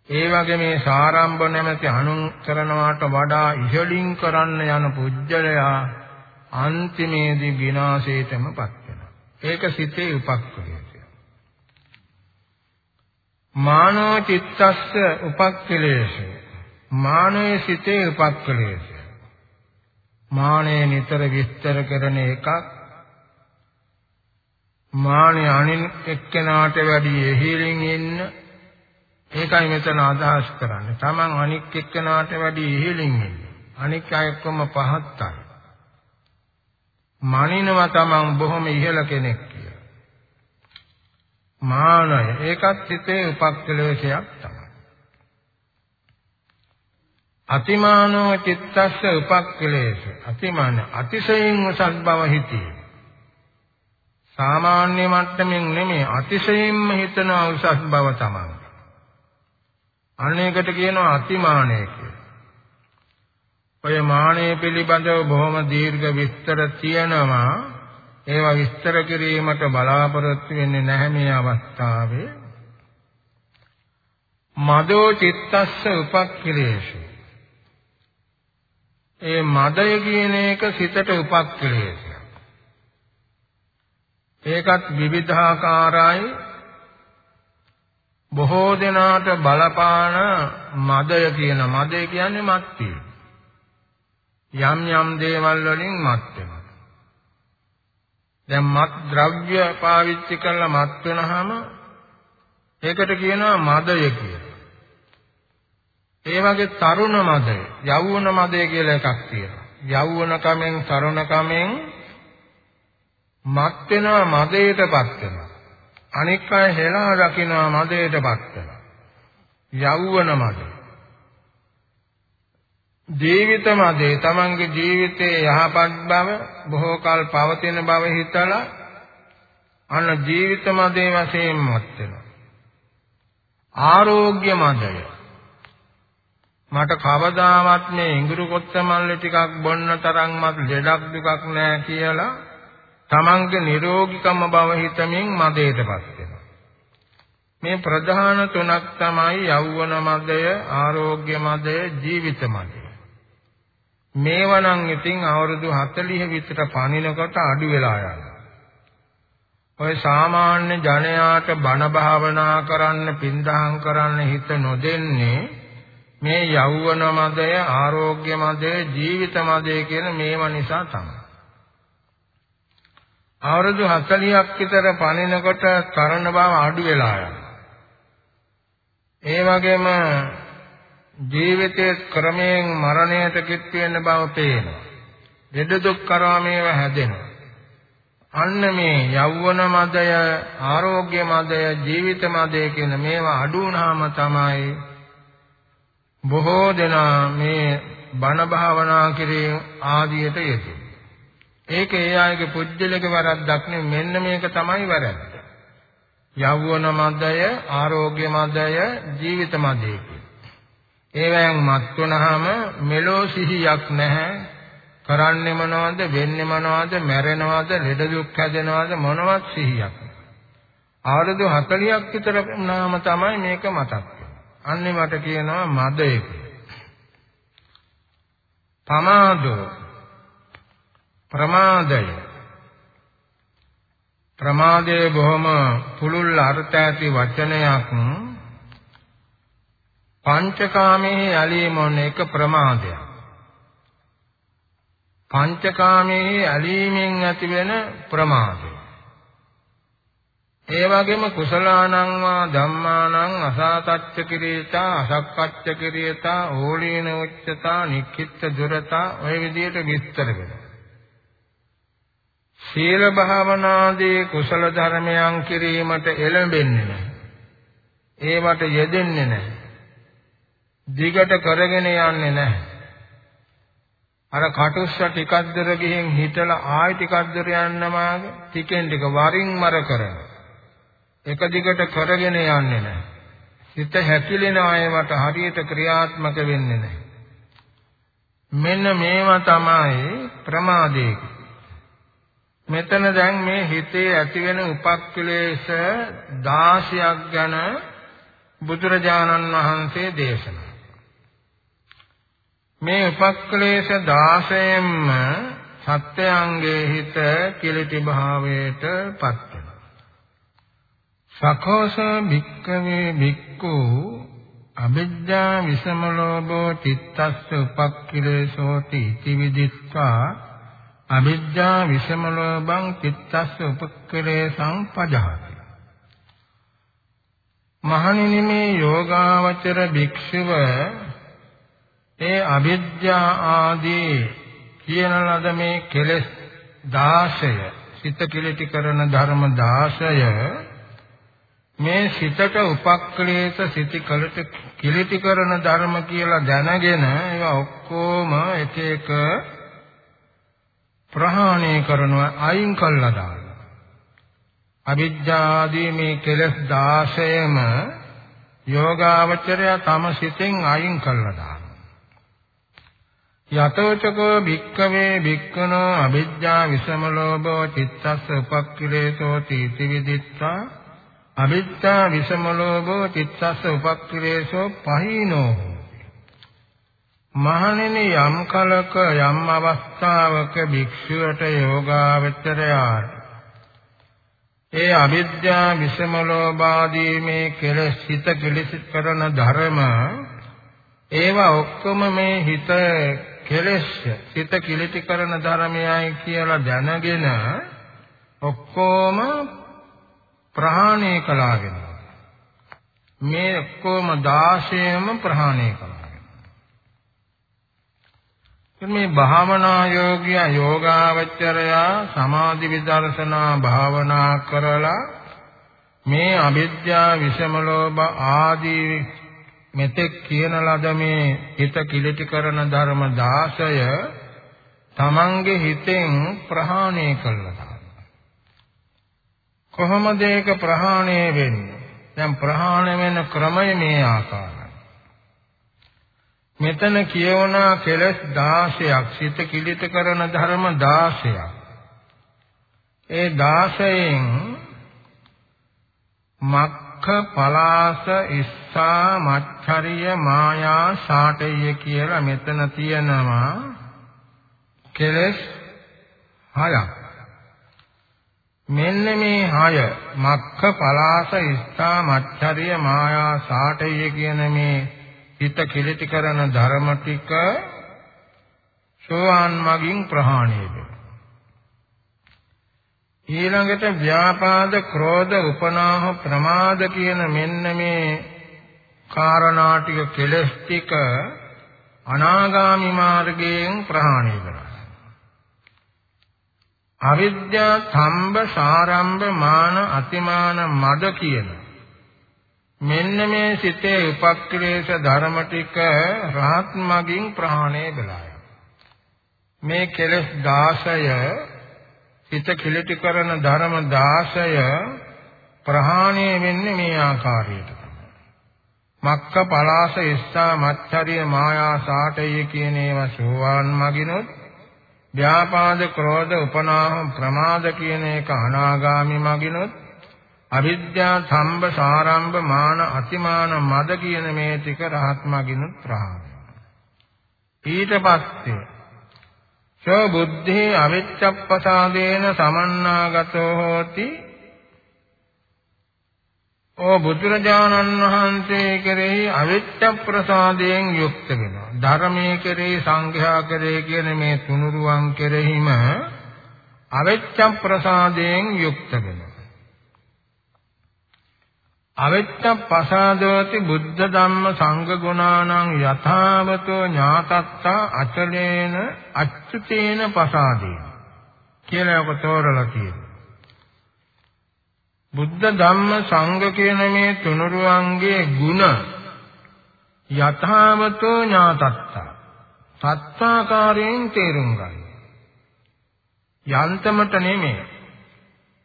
ඒ වගේ මේ සාරම්භ නැමැති අනුන් කරනවාට වඩා ඉහළින් කරන්න යන පුජ්‍යලයා අන්තිමේදී විනාශයටමපත් වෙනවා. ඒක සිතේ උපක්ඛය. මානෝ චිත්තස්ස උපක්ඛලේශ. මානයේ සිතේ උපක්ඛලේශ. මානය නිතර විස්තර කරන එකක් මානෙ අනින් එක්කෙනාට වැඩි ඉහළින් ඉන්න ඒකයි මෙතන අදහස් කරන්නේ. Taman අනික් එක්කනාට වැඩි ඉහළින් ඉන්නේ. අනික් අය ඔක්කොම පහත්තයි. මනිනවා Taman බොහොම ඉහළ කෙනෙක් කියලා. මානය ඒකත් හිතේ උපක්ලේශයක් තමයි. අතිමානෝ චිත්තස්ස උපක්ලේශ අතිමාන අතිශයින් උසස් බව හිතේ. සාමාන්‍ය මට්ටමින් නෙමෙයි අතිශයින්ම හිතන උසස් බව තමයි. අනේකට කියනවා අතිමානය කියලා. ඔය මානය පිළිබඳව බොහොම දීර්ඝ විස්තර තියෙනවා. ඒවා විස්තර කිරීමට බලාපොරොත්තු වෙන්නේ නැහැ මේ අවස්ථාවේ. මදෝ චිත්තස්ස උපක්ඛිලේශ. ඒ මදය කියන එක සිතට උපක්ඛිලේශ. ඒකත් විවිධාකාරයි බොහෝ දෙනාට බලපාන මදය කියන මදය කියන්නේ මත්තිය. යම් යම් දේවල් වලින් මත් වෙනවා. දැන් මත් ද්‍රව්‍ය පාවිච්චි කරලා මත් වෙනහම ඒකට කියනවා මදය කියලා. ඒ වගේ තරුණ මදය, යෞවන මදය කියලා එකක් තියෙනවා. යෞවන කමෙන් තරුණ කමෙන් මත් වෙනවා මදයටපත් වෙනවා. අනික් අය හෙලා රකින්නවා මදයටපත් වෙනවා. යෞවන මදය. ජීවිත මදේ තමන්ගේ ජීවිතයේ යහපත් බව බොහෝ කල පවතින බව හිතලා අන්න ජීවිත මදේ වශයෙන් මත් වෙනවා. ආරෝග්‍ය මදය. මට කවදාවත් මේ ඉඟුරු කොත්ත මල්ල ටිකක් බොන්න තරම්වත් ලෙඩක් දුකක් නැහැ කියලා තමන්ගේ නිරෝගීකම බව හිතමින් මදයටපත් වෙනවා. මේ ප්‍රධාන තුනක් තමයි යෞවන මදය, ආරෝග්‍ය මදය, ජීවිත මදය. මේවනම් ඉතින් අවුරුදු 40 විතර පණිනකොට අඩු වෙලා යනවා. ඔය සාමාන්‍ය ජනයාට බණ භාවනා කරන්න, පින්දහම් කරන්න හිත නොදෙන්නේ මේ යෞවන මදය, ආරෝග්‍ය මදය, ජීවිත මදය කියන මේවා නිසා තමයි. අවුරුදු 40ක් විතර පණිනකොට කරන බව අඩු වෙලා යනවා. ඒ වගේම ජීවිතයේ ක්‍රමයෙන් මරණයට කිත් වෙන බව පේනවා. දෙද දුක් කරාමේව හැදෙනවා. අන්න මේ යෞවන මදය, ආරෝග්‍ය මදය, ජීවිත මදය කියන මේවා අඩු වුණාම තමයි බොහෝ දෙනා මේ බණ භාවනා කිරීම ආදියට යෙදෙන්නේ. ඒක ඒ අයගේ පුජ්‍යලක වරද්දක් නෙමෙයි මෙන්න මේක තමයි වැරද්ද. යෞවන මදය, ආරෝග්‍ය මදය, ජීවිත මදය ඒවෙන් මත් වුනහම මෙලෝ සිහියක් නැහැ. කරන්නේ මොනවද, වෙන්නේ මොනවද, මැරෙනවද, ලෙඩ දුක් හැදෙනවද මොනවත් සිහියක් අවුරුදු 40ක් විතර වුණාම තමයි මේක මතක් අන්නේ මට කියනවා මදය කියලා. පමාදෝ. ප්‍රමාදය. ප්‍රමාදයේ බොහොම පුළුල් අර්ථ ඇති වචනයක්. පංචකාමයේ ඇලීමොන එක ප්‍රමාදයක් පංචකාමයේ ඇලීමෙන් ඇතිවෙන ප්‍රමාදය ඒ වගේම කුසලානං වා ධම්මානං අසාතච්ච කිරීතා අසක්කච්ච කිරීතා ඕලීන උච්චතා නික්කිට දුරතා ඔය විදිහට විස්තර වෙනවා සීල භාවනාදී කුසල ධර්මයන් කිරීමට එළඹෙන්නේ නැහැ. ඒවට යෙදෙන්නේ නැහැ. දිගට කරගෙන යන්නේ නැහැ. අර කටුස්ස ටිකක් දර ගිහින් හිටලා ආයි ටිකක් දර යන්නමාගේ ටිකෙන් ටික වරින් මර කරන. එක දිගට කරගෙන යන්නේ නැහැ. හිත හැකිලෙන අයවට හරියට ක්‍රියාත්මක වෙන්නේ නැහැ. මෙන්න මේවා තමයි ප්‍රමාදයේ මෙතන දැන් මේ හිතේ ඇතිවෙන උපක්ඛලේශ 16ක් ගැන බුදුරජාණන් වහන්සේ දේශනා. මේ උපක්ඛලේශ 16ෙන්ම සත්‍යංගේ හිත කිලිටි භාවයට පත් වෙනවා. සකෝස භික්කවේ භික්ඛු අවිද්‍යා විසමලෝභෝ චිත්තස්ස උපක්ඛලේශෝති ඉති විදිත්වා අවිද්‍යා විෂම ලෝභං චිත්තස්ස උපක්‍රේ සංපජහති මහණෙනි මේ යෝගාවචර භික්ෂුව ඒ අවිද්‍යා ආදී කියන ලද මේ කෙලෙස් 16 සිත කිලිටි කරන ධර්ම 16 මේ සිතට උපක්ලේශ සිටි කලට කිලිටි කරන ධර්ම කියලා දැනගෙන ඒවා ඔක්කොම එක එක ප්‍රහාණය කරනවා අයින් කළා දානවා. අවිජ්ජාදී මේ කෙලස් 16ම යෝගාවචරය තම සිතෙන් අයින් කළා දානවා. යතෝචකෝ භික්කවේ භික්කනෝ අවිජ්ජා විසම ලෝභෝ චිත්තස්ස උපක්ඛිලේසෝ තීති විදිත්තා අවිජ්ජා විසම ලෝභෝ චිත්තස්ස උපක්ඛිලේසෝ පහිනෝ. මහණෙනි යම් කලක යම් අවස්ථාවක භික්ෂුවට යෝගාවචරයාට ඒ අවිද්‍යා විසම ලෝභාදී මේ කෙලෙස් හිත කිලිසිත කරන ධර්ම ඒවා ඔක්කොම මේ හිත කෙලෙස් සිත කිලිටි කරන ධර්මයයි කියලා දැනගෙන ඔක්කොම ප්‍රහාණය කළාගෙන. මේ ඔක්කොම 16ම ප්‍රහාණය කළාගෙන. මේ භාවනා යෝගියා යෝගාවචරයා සමාධි විදර්ශනා භාවනා කරලා මේ අවිද්‍යා විෂම ලෝභ ආදී මෙතෙක් කියන ලද මේ හිත කිලිටි කරන ධර්ම 16 තමන්ගේ හිතෙන් ප්‍රහාණය කළා. කොහොමද ඒක ප්‍රහාණය වෙන්නේ? දැන් ප්‍රහාණය වෙන ක්‍රමය මේ ආකාරයි. මෙතන කියවනා කෙලස් 16ක් සිත කිලිට කරන ධර්ම 16ක්. ඒ 16න් මක්ඛ පලාස ඉස්සා මච්චරිය මායා ෂාටය කියලා මෙතන තියෙනවා. කෙලස් 6ක්. මෙන්න මේ හය. මක්ඛ පලාස ඉස්සා මච්චරිය මායා සාටය කියන මේ හිත කිලිටි කරන ධර්ම ටික සෝවාන් මගින් ප්‍රහාණය වෙනවා. ඊළඟට ව්‍යාපාද ක්‍රෝධ උපනාහ ප්‍රමාද කියන මෙන්න මේ කාරණා ටික කෙලස් ටික අනාගාමි මාර්ගයෙන් ප්‍රහාණය කරනවා. අවිද්‍යා සම්බ සාරම්භ මාන අතිමාන මද කියන මෙන්න මේ සිතේ උපක්ලේශ ධර්ම ටික රහත් මගින් ප්‍රහාණය වෙලා මේ කෙලස් 16 සිත කිලිටි කරන ධර්ම 16 ප්‍රහාණය වෙන්නේ මේ ආකාරයට. මක්ක පලාස ඉස්සා මච්චරිය මායා සාටය කියන ඒවා සෝවාන් මගිනොත් ව්‍යාපාද ක්‍රෝධ උපනාහ ප්‍රමාද කියන එක අනාගාමි මගිනොත් අවිද්‍යා සම්බ සාරම්භ මාන අතිමාන මද කියන මේ ටික රහත් මගිනුත් ප්‍රහාණය ඊට පස්සේ සෝ බුද්ධේ අවිච්ඡප්පසාදේන සමන්නාගතෝ හෝති ඕ බුදුරජාණන් වහන්සේ කෙරෙහි අවිච්ඡ ප්‍රසාදයෙන් යුක්ත වෙනවා. ධර්මයේ කෙරෙහි සංඝයා කෙරෙහි කියන මේ තුනුරුවන් කෙරෙහිම අවිච්ඡ ප්‍රසාදයෙන් යුක්ත වෙනවා. අවිච්ඡ ප්‍රසාදෝති බුද්ධ ධම්ම සංඝ ගුණානං යථාවතෝ ඥාතත්තා අචලේන අච්චුතේන ප්‍රසාදේන කියලා ඔක තෝරලා තියෙනවා. බුද්ධ ධම්ම සංඝ කියන මේ තුනුරුවන්ගේ ಗುಣ යථාවතෝ ඥාතත්තා සත්‍යාකාරයෙන් තේරුම් ගන්න. යන්තමට නෙමෙයි.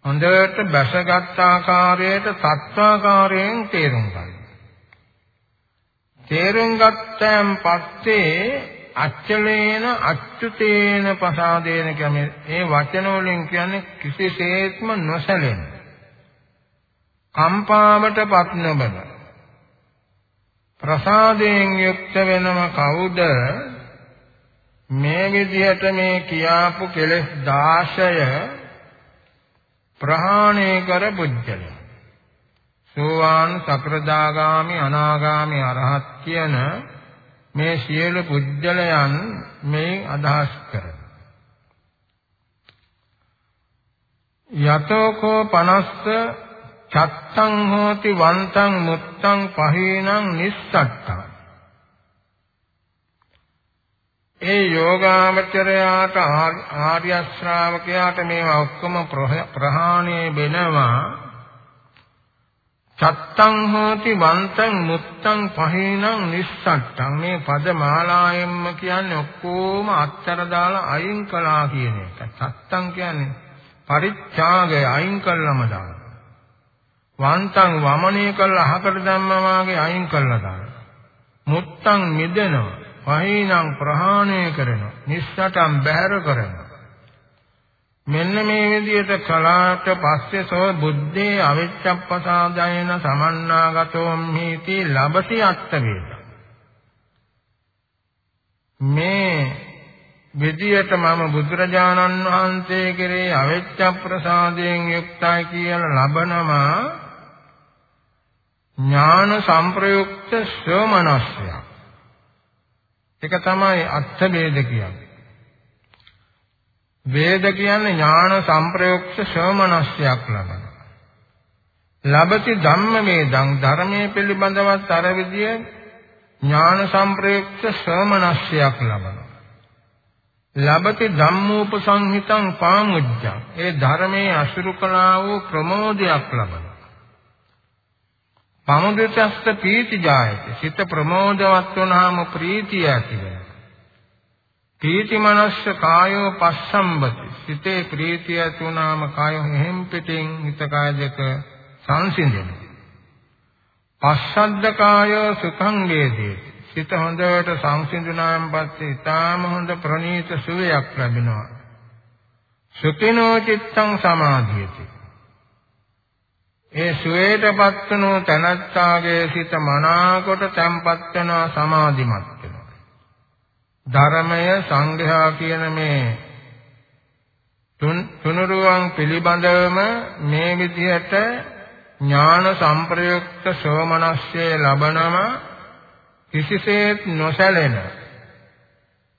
හොඳට බැසගත් ආකාරයට සත්‍යාකාරයෙන් තේරුම් ගන්න. තේරුම් ගත්තන් පස්සේ අච්චලේන අච්චුතේන පසාදේන කියන්නේ ඒ වචන වලින් කියන්නේ කිසිසේත්ම නොසැලෙන කම්පාවටපත් නොබන ප්‍රසාදයෙන් යුක්ත වෙනම කවුද? මේ විදිහට මේ කියාපු කෙලෙස් 16 ප්‍රහාණය කර බුද්ධල සෝවාන් සකෘදාගාමි අනාගාමි අරහත් කියන මේ සියලු පුජ්‍යලයන් මේ අදහස් කරන. යතෝකෝ 50 චත්තං හෝති වන්තං මුත්තං පහේනං නිස්සට්ඨං ඒ යෝගාමචරයාට ආර්ය ශ්‍රාවකයාට මේවා ඔක්කොම ප්‍රහාණය වෙනවා චත්තං හෝති වන්තං මුත්තං පහේනං නිස්සට්ටං මේ පද මාලායෙන්ම කියන්නේ ඔක්කොම අත්තර දාලා අයින් කළා කියන එක. චත්තං කියන්නේ පරිත්‍යාගය අයින් කළාම දාන. වන්තං වමනය කළා අහකට දැම්මා වාගේ අයින් කළා දාන. මුත්තං මිදෙනවා. පහේනං ප්‍රහාණය කරනවා. නිස්සටං බැහැර කරනවා. මෙන්න මේ විදිහට කලාට පස්සේ සෝ බුද්ධේ අවිච්ඡප්පසාදයන සමන්නාගතෝ මිති ලබති අත්ත වේද මේ විදියට මම බුදුරජාණන් වහන්සේ කෙරේ අවිච්ඡප්ප්‍රසාදයෙන් යුක්තයි කියලා ලබනවා ඥාන සංප්‍රයුක්ත ශ්‍රමණස්සයක් ඒක තමයි අත්ථ වේද කියන්නේ වේද කියන්නේ ඥාන සංප්‍රයුක්ත ශ්‍රවණස්යක් ලබන. ලබති ධම්ම වේදං ධර්මයේ පිළිබඳවත් අර විදිය ඥාන සංප්‍රයුක්ත ශ්‍රවණස්යක් ලබන. ලබති ධම්මෝපසංහිතං පාමුජ්ජං ඒ ධර්මයේ අසුරු කළා වූ ප්‍රමෝදයක් ලබන. පමුදිතස්ත පීති ජායති. සිත ප්‍රමෝදවත් වුණාම ප්‍රීතිය ඇති වෙනවා. පීති මනස්ස කායෝ පස්සම්බති. සිතේ ප්‍රීතිය තුනාම කායෝ හැම් පිටින් හිත කාය දෙක සංසිඳෙනවා. පස්සද්ද කායෝ සුඛං වේදේ සිත හොඳට සංසිඳුනාන් පස්සේ ඊටාම හොඳ ප්‍රණීත සුවයක් ලැබෙනවා. සුඛිනෝ චිත්තං සමාධියති. ඒ සුවේටපත් වූ තනත්තාගේ සිත මනාකොට තැම්පත් වෙනවා සමාධිමත් ධර්මය සංඝයා කියන මේ තුනුරුවන් පිළිබඳවම මේ විදිහට ඥාන සංප්‍රයුක්ත සෝමනස්සේ ලබනම කිසිසේත් නොසැලෙන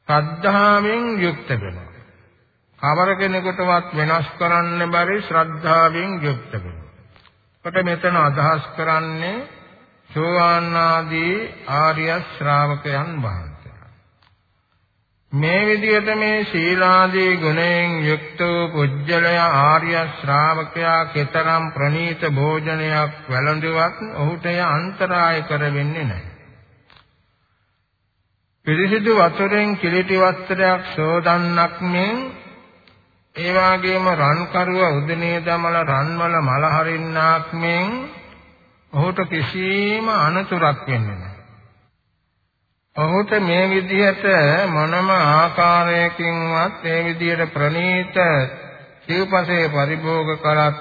ශ්‍රද්ධාවෙන් යුක්ත වෙනවා. කවර කෙනෙකුටවත් වෙනස් කරන්න බැරි ශ්‍රද්ධාවෙන් යුක්ත වෙනවා. කොට මෙතන අදහස් කරන්නේ සෝවාන් ආදී ආර්ය ශ්‍රාවකයන් වහන්සේ මේ විදිහට මේ ශීලාදී ගුණයෙන් යුක්ත වූ පුජ්‍යලය ආර්ය ශ්‍රාවකයා කතරම් ප්‍රණීත භෝජනයක් වැළඳුවත් ඔහුට එය අන්තරාය කර වෙන්නේ නැහැ. පිරිසිදු වතුරෙන් කිලිටි වස්ත්‍රයක් සෝදන්නක් මෙන් ඒ වගේම රන් කරුව උදනේ දමලා රන්වල මල හරින්නාක් මෙන් ඔහුට කිසිම අනතුරක් වෙන්නේ නැහැ. ඔහුට මේ විදිහට මොනම ආකාරයකින්වත් මේ විදිහට ප්‍රනීත සිව්පසේ පරිභෝග කළත්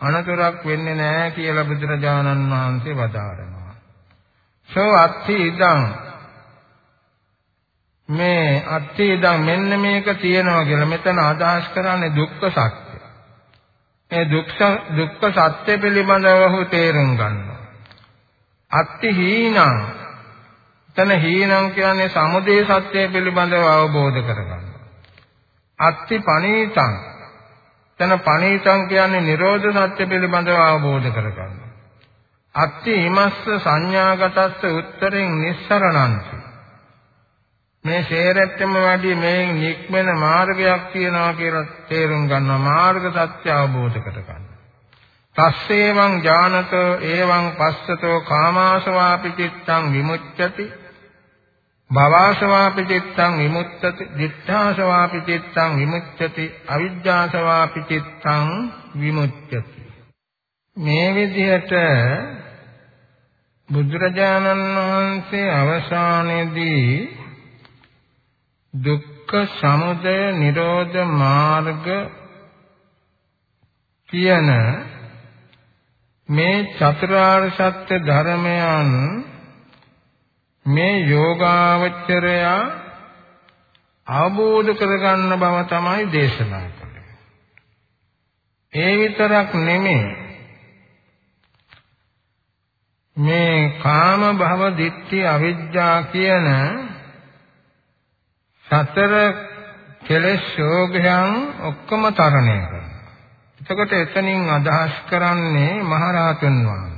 අනතුරක් වෙන්නේ නැහැ කියලා බුදුරජාණන් වහන්සේ වදාරනවා. සෝ අත්ථි ඉදං මේ අත්ථි ඉදං මෙන්න මේක තියෙනවා කියලා මෙතන අදහස් කරන්නේ දුක්ඛ සත්‍ය. මේ දුක්ඛ දුක්ඛ සත්‍ය පිළිබඳව ඔහු තේරුම් ගන්නවා. අත්ථි හීනං එතන හීනං කියන්නේ සමුදේ සත්‍ය පිළිබඳව අවබෝධ කරගන්න. අත්ති පනීතං. එතන පනීතං කියන්නේ නිරෝධ සත්‍ය පිළිබඳව අවබෝධ කරගන්න. අත්ති හිමස්ස සංඥාගතස්ස උත්තරෙන් නිස්සරණන්ති. මේ ශේරෙත්තම වැඩි මේ නික්මන මාර්ගයක් තියෙනවා කියලා තේරුම් ගන්නවා මාර්ග සත්‍ය අවබෝධ කරගන්න. තස්සේවං ඥානතෝ එවං පස්සතෝ කාමාසවාපි චිත්තං විමුච්ඡති. භවසවාපි චිත්තං විමුක්තති දිඨාසවාපි චිත්තං විමුක්තති අවිජ්ජාසවාපි චිත්තං විමුක්තති මේ විදිහට බුදුරජාණන් වහන්සේ අවසානයේදී දුක්ඛ සමුදය නිරෝධ මාර්ග කියන මේ චතුරාර්ය සත්‍ය ධර්මයන් මේ යෝගාවචරය අවබෝධ කරගන්න බව තමයි දේශනා කළේ. ඒ විතරක් නෙමෙයි මේ කාම භව දිට්ඨි අවිජ්ජා කියන සතර කෙලෙස් ශෝගයන් ඔක්කොම තරණය කරනවා. එතකොට එතනින් අදහස් කරන්නේ මහරහතන් වහන්සේ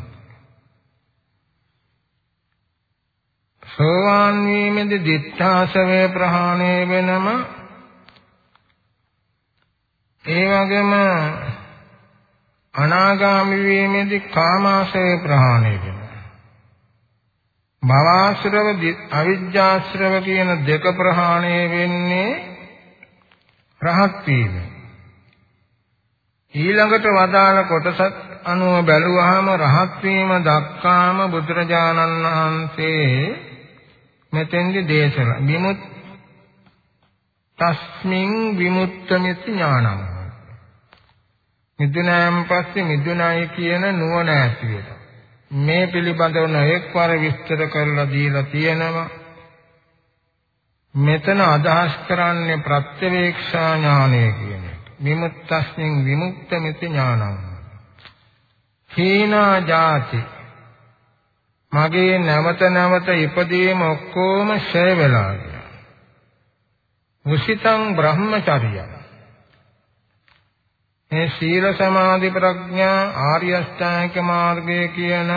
සෝවාන් වීමේදී දිත්තාසවේ ප්‍රහාණය වෙනම ඒ වගේම අනාගාමී වීමේදී කාමාශය ප්‍රහාණය වෙනවා. භවආශ්‍රව අවිජ්ජාශ්‍රව කියන දෙක ප්‍රහාණය වෙන්නේ රහත් වීම. ඊළඟට වදාළ කොටසත් අනුව බැලුවාම රහත් වීම දක්කාම බුදුරජාණන් වහන්සේ මෙතෙන්දි දේශනා විමුත් තස්මින් විමුක්තමිති ඥානං මිදුණාන් පස්සේ මිදුණයි කියන නුවණ ඇති වෙනවා මේ පිළිබඳව නොඑක්වර විස්තර කරලා දීලා තියෙනවා මෙතන අදහස් කරන්නේ ප්‍රත්‍යවේක්ෂා ඥානය කියන එක විමුක්තස්මින් විමුක්තමිති ඥානං හීනා ජාති මගේ නැවත නැවත ඉපදීම ඔක්කොම ෂය වෙලා ගියා. මුසිතං බ්‍රහ්මචර්යය. මේ සීල සමාධි ප්‍රඥා ආර්ය අෂ්ටාංගික මාර්ගය කියන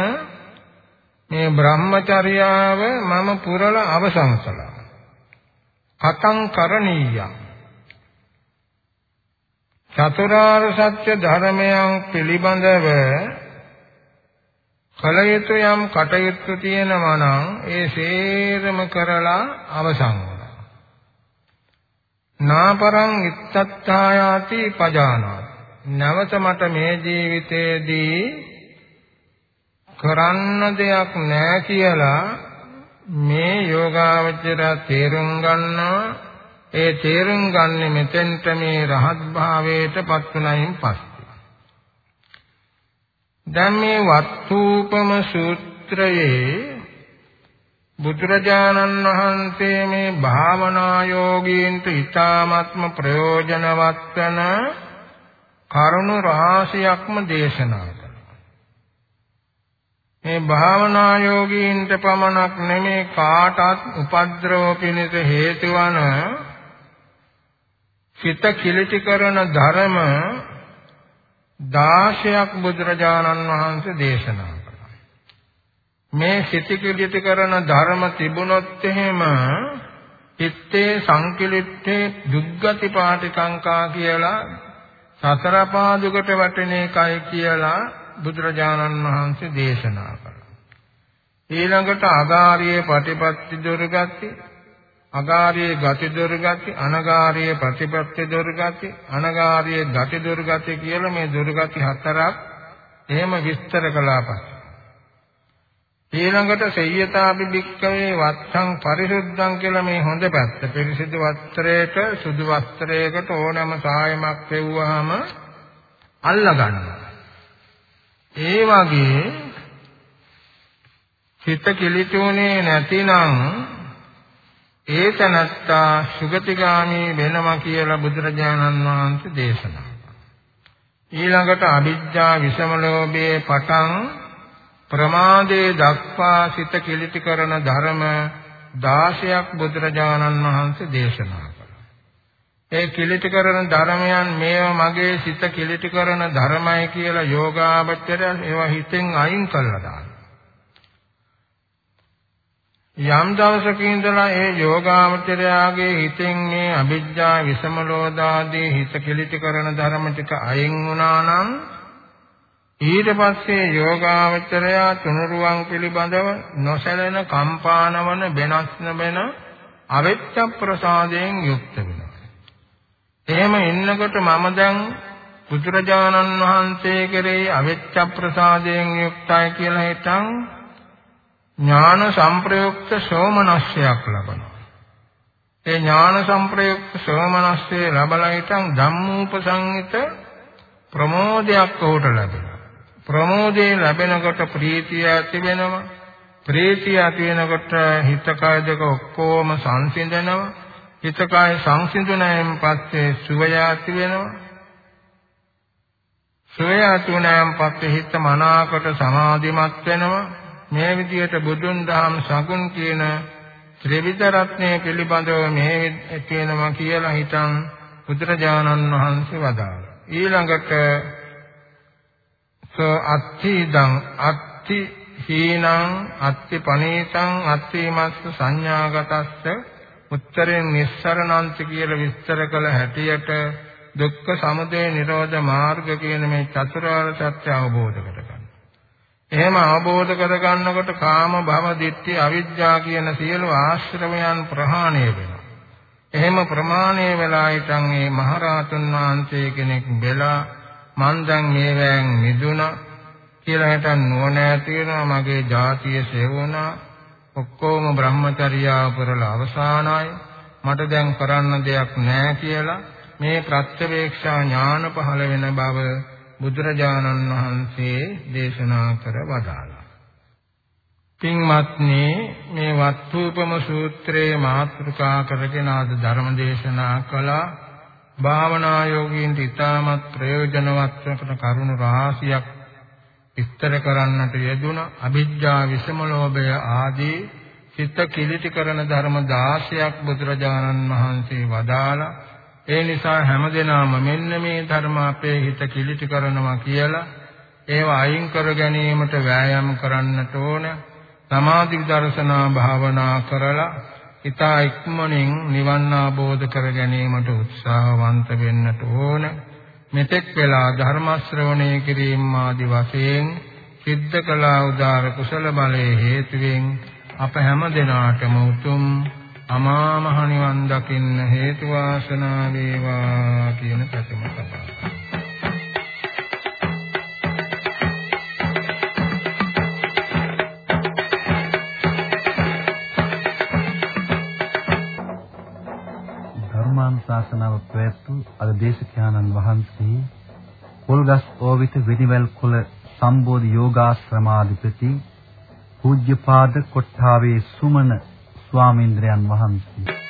මේ බ්‍රහ්මචර්යාව මම පුරලා අවසන් කළා. කතං කරණීයං චතුරාර්ය සත්‍ය ධර්මයන් පිළිබඳව කල යුතු යම් කටයුතු තියෙනවා නම් ඒ සේරම කරලා අවසන් වුණා. නාපරං ඉත්තත්තායාති පජානාති. නැවත මට මේ ජීවිතයේදී කරන්න දෙයක් නැහැ කියලා මේ යෝගාවචර තේරුම් ගන්නවා. ඒ තේරුම් ගන්න මෙතෙන්ට මේ රහත් භාවයට පත් වුණයින් පස්සේ. දැන් මේ වත්තුපම සූත්‍රයේ බුදුරජාණන් වහන්සේ මේ භාවනා යෝගීන්ට ඊ타ත්ම ප්‍රයෝජනවත් වන කරුණු රහසියක්ම දේශනා කළා. මේ භාවනා යෝගීන්ට පමණක් නෙමේ කාටත් උපද්‍රව පිණිස හේතු වන සිත කිලිටි කරන ධර්ම 16ක් බුදුරජාණන් වහන්සේ දේශනා කළා. මේ සිතිකිලිත කරන ධර්ම තිබුණොත් එහෙම චිත්තේ සංකිලිට්ඨේ දුග්ගති පාටිකංකා කියලා සතර පාදුකට වටින එකයි කියලා බුදුරජාණන් වහන්සේ දේශනා කළා. ඊළඟට අගාරියේ ප්‍රතිපත්ති දුර්ගති අගාරියේ ගති දුර්ගති අනගාරියේ ප්‍රතිපත්ති දුර්ගති අනගාරියේ ගති දුර්ගති කියලා මේ දුර්ගති හතරක් එහෙම විස්තර කළා පස්සේ ඊළඟට සේයතාපි භික්කවේ වත්තං පරිසුද්ධං කියලා මේ හොඳ පැත්ත. පිරිසිදු වස්ත්‍රයක සුදු වස්ත්‍රයකට ඕනෑම සායමක් ලැබුවාම අල්ලා ගන්නවා ඒ වගේ හිත කිලිතුනේ නැතිනම් ඒ තනත්තා සුගතිගාමී වෙනවා කියලා බුදුරජාණන් වහන්සේ දේශනා ඊළඟට අවිජ්ජා විසම ලෝභයේ පටන් ප්‍රමාදයේ දක්වා සිත කිලිටි කරන ධර්ම 16ක් බුදුරජාණන් වහන්සේ දේශනා කළා. ඒ කිලිටි කරන ධර්මයන් මේවා මගේ සිත කිලිටි කරන ධර්මයි කියලා යෝගාවචරය ඒවා හිතෙන් අයින් කළා දාන්න. යම් දවසක ඉඳලා ඒ යෝගාමචරයාගේ හිතෙන් මේ අවිජ්ජා විසමලෝදාදී හිත කිලිටි කරන ධර්ම ටික අයින් වුණා නම් ඊට පස්සේ යෝගාමචරයා තුනුරුවන් පිළිබඳව නොසැලෙන කම්පානවන වෙනස් නොවන අවෙච්ච ප්‍රසාදයෙන් යුක්ත වෙනවා. එහෙම ඉන්නකොට මම දැන් බුදුරජාණන් වහන්සේ කෙරෙහි අවෙච්ච ප්‍රසාදයෙන් යුක්තයි කියලා හිතන් ඥාන සංප්‍රයුක්ත සෝමනස්සයක් ලබනවා. ඒ ඥාන සංප්‍රයුක්ත සෝමනස්සේ ලබලා හිටන් ධම්මූපසංහිත ප්‍රමෝදයක් උට ලැබෙනවා. ප්‍රමෝදේ ලැබෙනකොට ප්‍රීතිය ඇති වෙනවා. ප්‍රීතිය ඇති වෙනකොට හිත කය දෙක ඔක්කොම සංසිඳනවා. හිත කය සංසිඳුණායින් පස්සේ සුවය ඇති වෙනවා. සුවය ඇති වුණායින් පස්සේ හිත මනාකොට සමාධිමත් වෙනවා. මේ විදිහට බුදුන් දහම් සඟුන් කියන ත්‍රිවිධ රත්නය පිළිබඳව මේ කියනවා කියලා හිතන් බුදුරජාණන් වහන්සේ වදාළා. ඊළඟට ස අත්ථිදං අත්ථි හීනං අත්ථි පනීතං අත්ථිමස්ස සංඥාගතස්ස උත්තරෙන් නිස්සරණන්ත කියලා විස්තර කළ හැටියට දුක්ඛ සමුදය නිරෝධ මාර්ග කියන මේ චතුරාර්ය සත්‍ය අවබෝධ කරගන්න. එහෙම අවබෝධ කරගන්නකොට කාම භව දිට්ඨි අවිජ්ජා කියන සියලු ආශ්‍රමයන් ප්‍රහාණය වෙනවා. එහෙම ප්‍රමාණය වෙලා ඉතින් මේ මහරහතුන් වහන්සේ කෙනෙක් වෙලා මන් දැන් මේවෙන් මිදුණා කියලා හිතන් නුවණැති වෙනවා මගේ ජාතිය සෙවුණා ඔක්කොම බ්‍රහ්මචර්යාව පුරලා අවසానයි මට දැන් කරන්න දෙයක් නැහැ කියලා මේ ප්‍රත්‍යවේක්ෂා ඥාන පහළ වෙන බව බුදුරජාණන් වහන්සේ දේශනා කර වදාළා. පින්වත්නි මේ වත්තුපම සූත්‍රයේ මාතෘකා කරගෙන ආද ධර්ම දේශනා කළා. භාවනා යෝගීන්ට ඉතාමත් ප්‍රයෝජනවත් වන කරුණු රාශියක් විස්තර කරන්නට යෙදුණ අභිජ්ජා විසම ලෝභය ආදී චිත්ත කිලිටි කරන ධර්ම 16ක් බුදුරජාණන් වහන්සේ වදාලා ඒ නිසා හැමදෙනාම මෙන්න මේ ධර්ම අපේ හිත කිලිටි කරනවා කියලා ඒවා අයින් කර ගැනීමට වෑයම් කරන්නට ඕන. සමාධි දර්ශනා භාවනා කරලා ඊතා ඉක්මනින් නිවන් අවබෝධ කර ගැනීමට උත්සාහවන්ත වෙන්නට ඕන. මෙතෙක් වෙලා ධර්ම ශ්‍රවණය කිරීම ආදි වශයෙන් සිද්ධ කළා උදාර කුසල බලයේ හේතුවෙන් අප හැම දිනාටම උතුම් අමා මහ නිවන් දකින්න හේතු වාසනා වේවා කියන පැතුම තමයි. ධර්මානුශාසනාව ප්‍රයත්තු අද දේශකයන්න් වහන්සේ පොල්ගස් ඕවිත වෙනිවැල් කුල සම්බෝධි යෝගාශ්‍රමාධිපති පූජ්‍යපාද කොට්ටාවේ සුමන ස්වාමීන්ද්‍රයන් වහන්සේ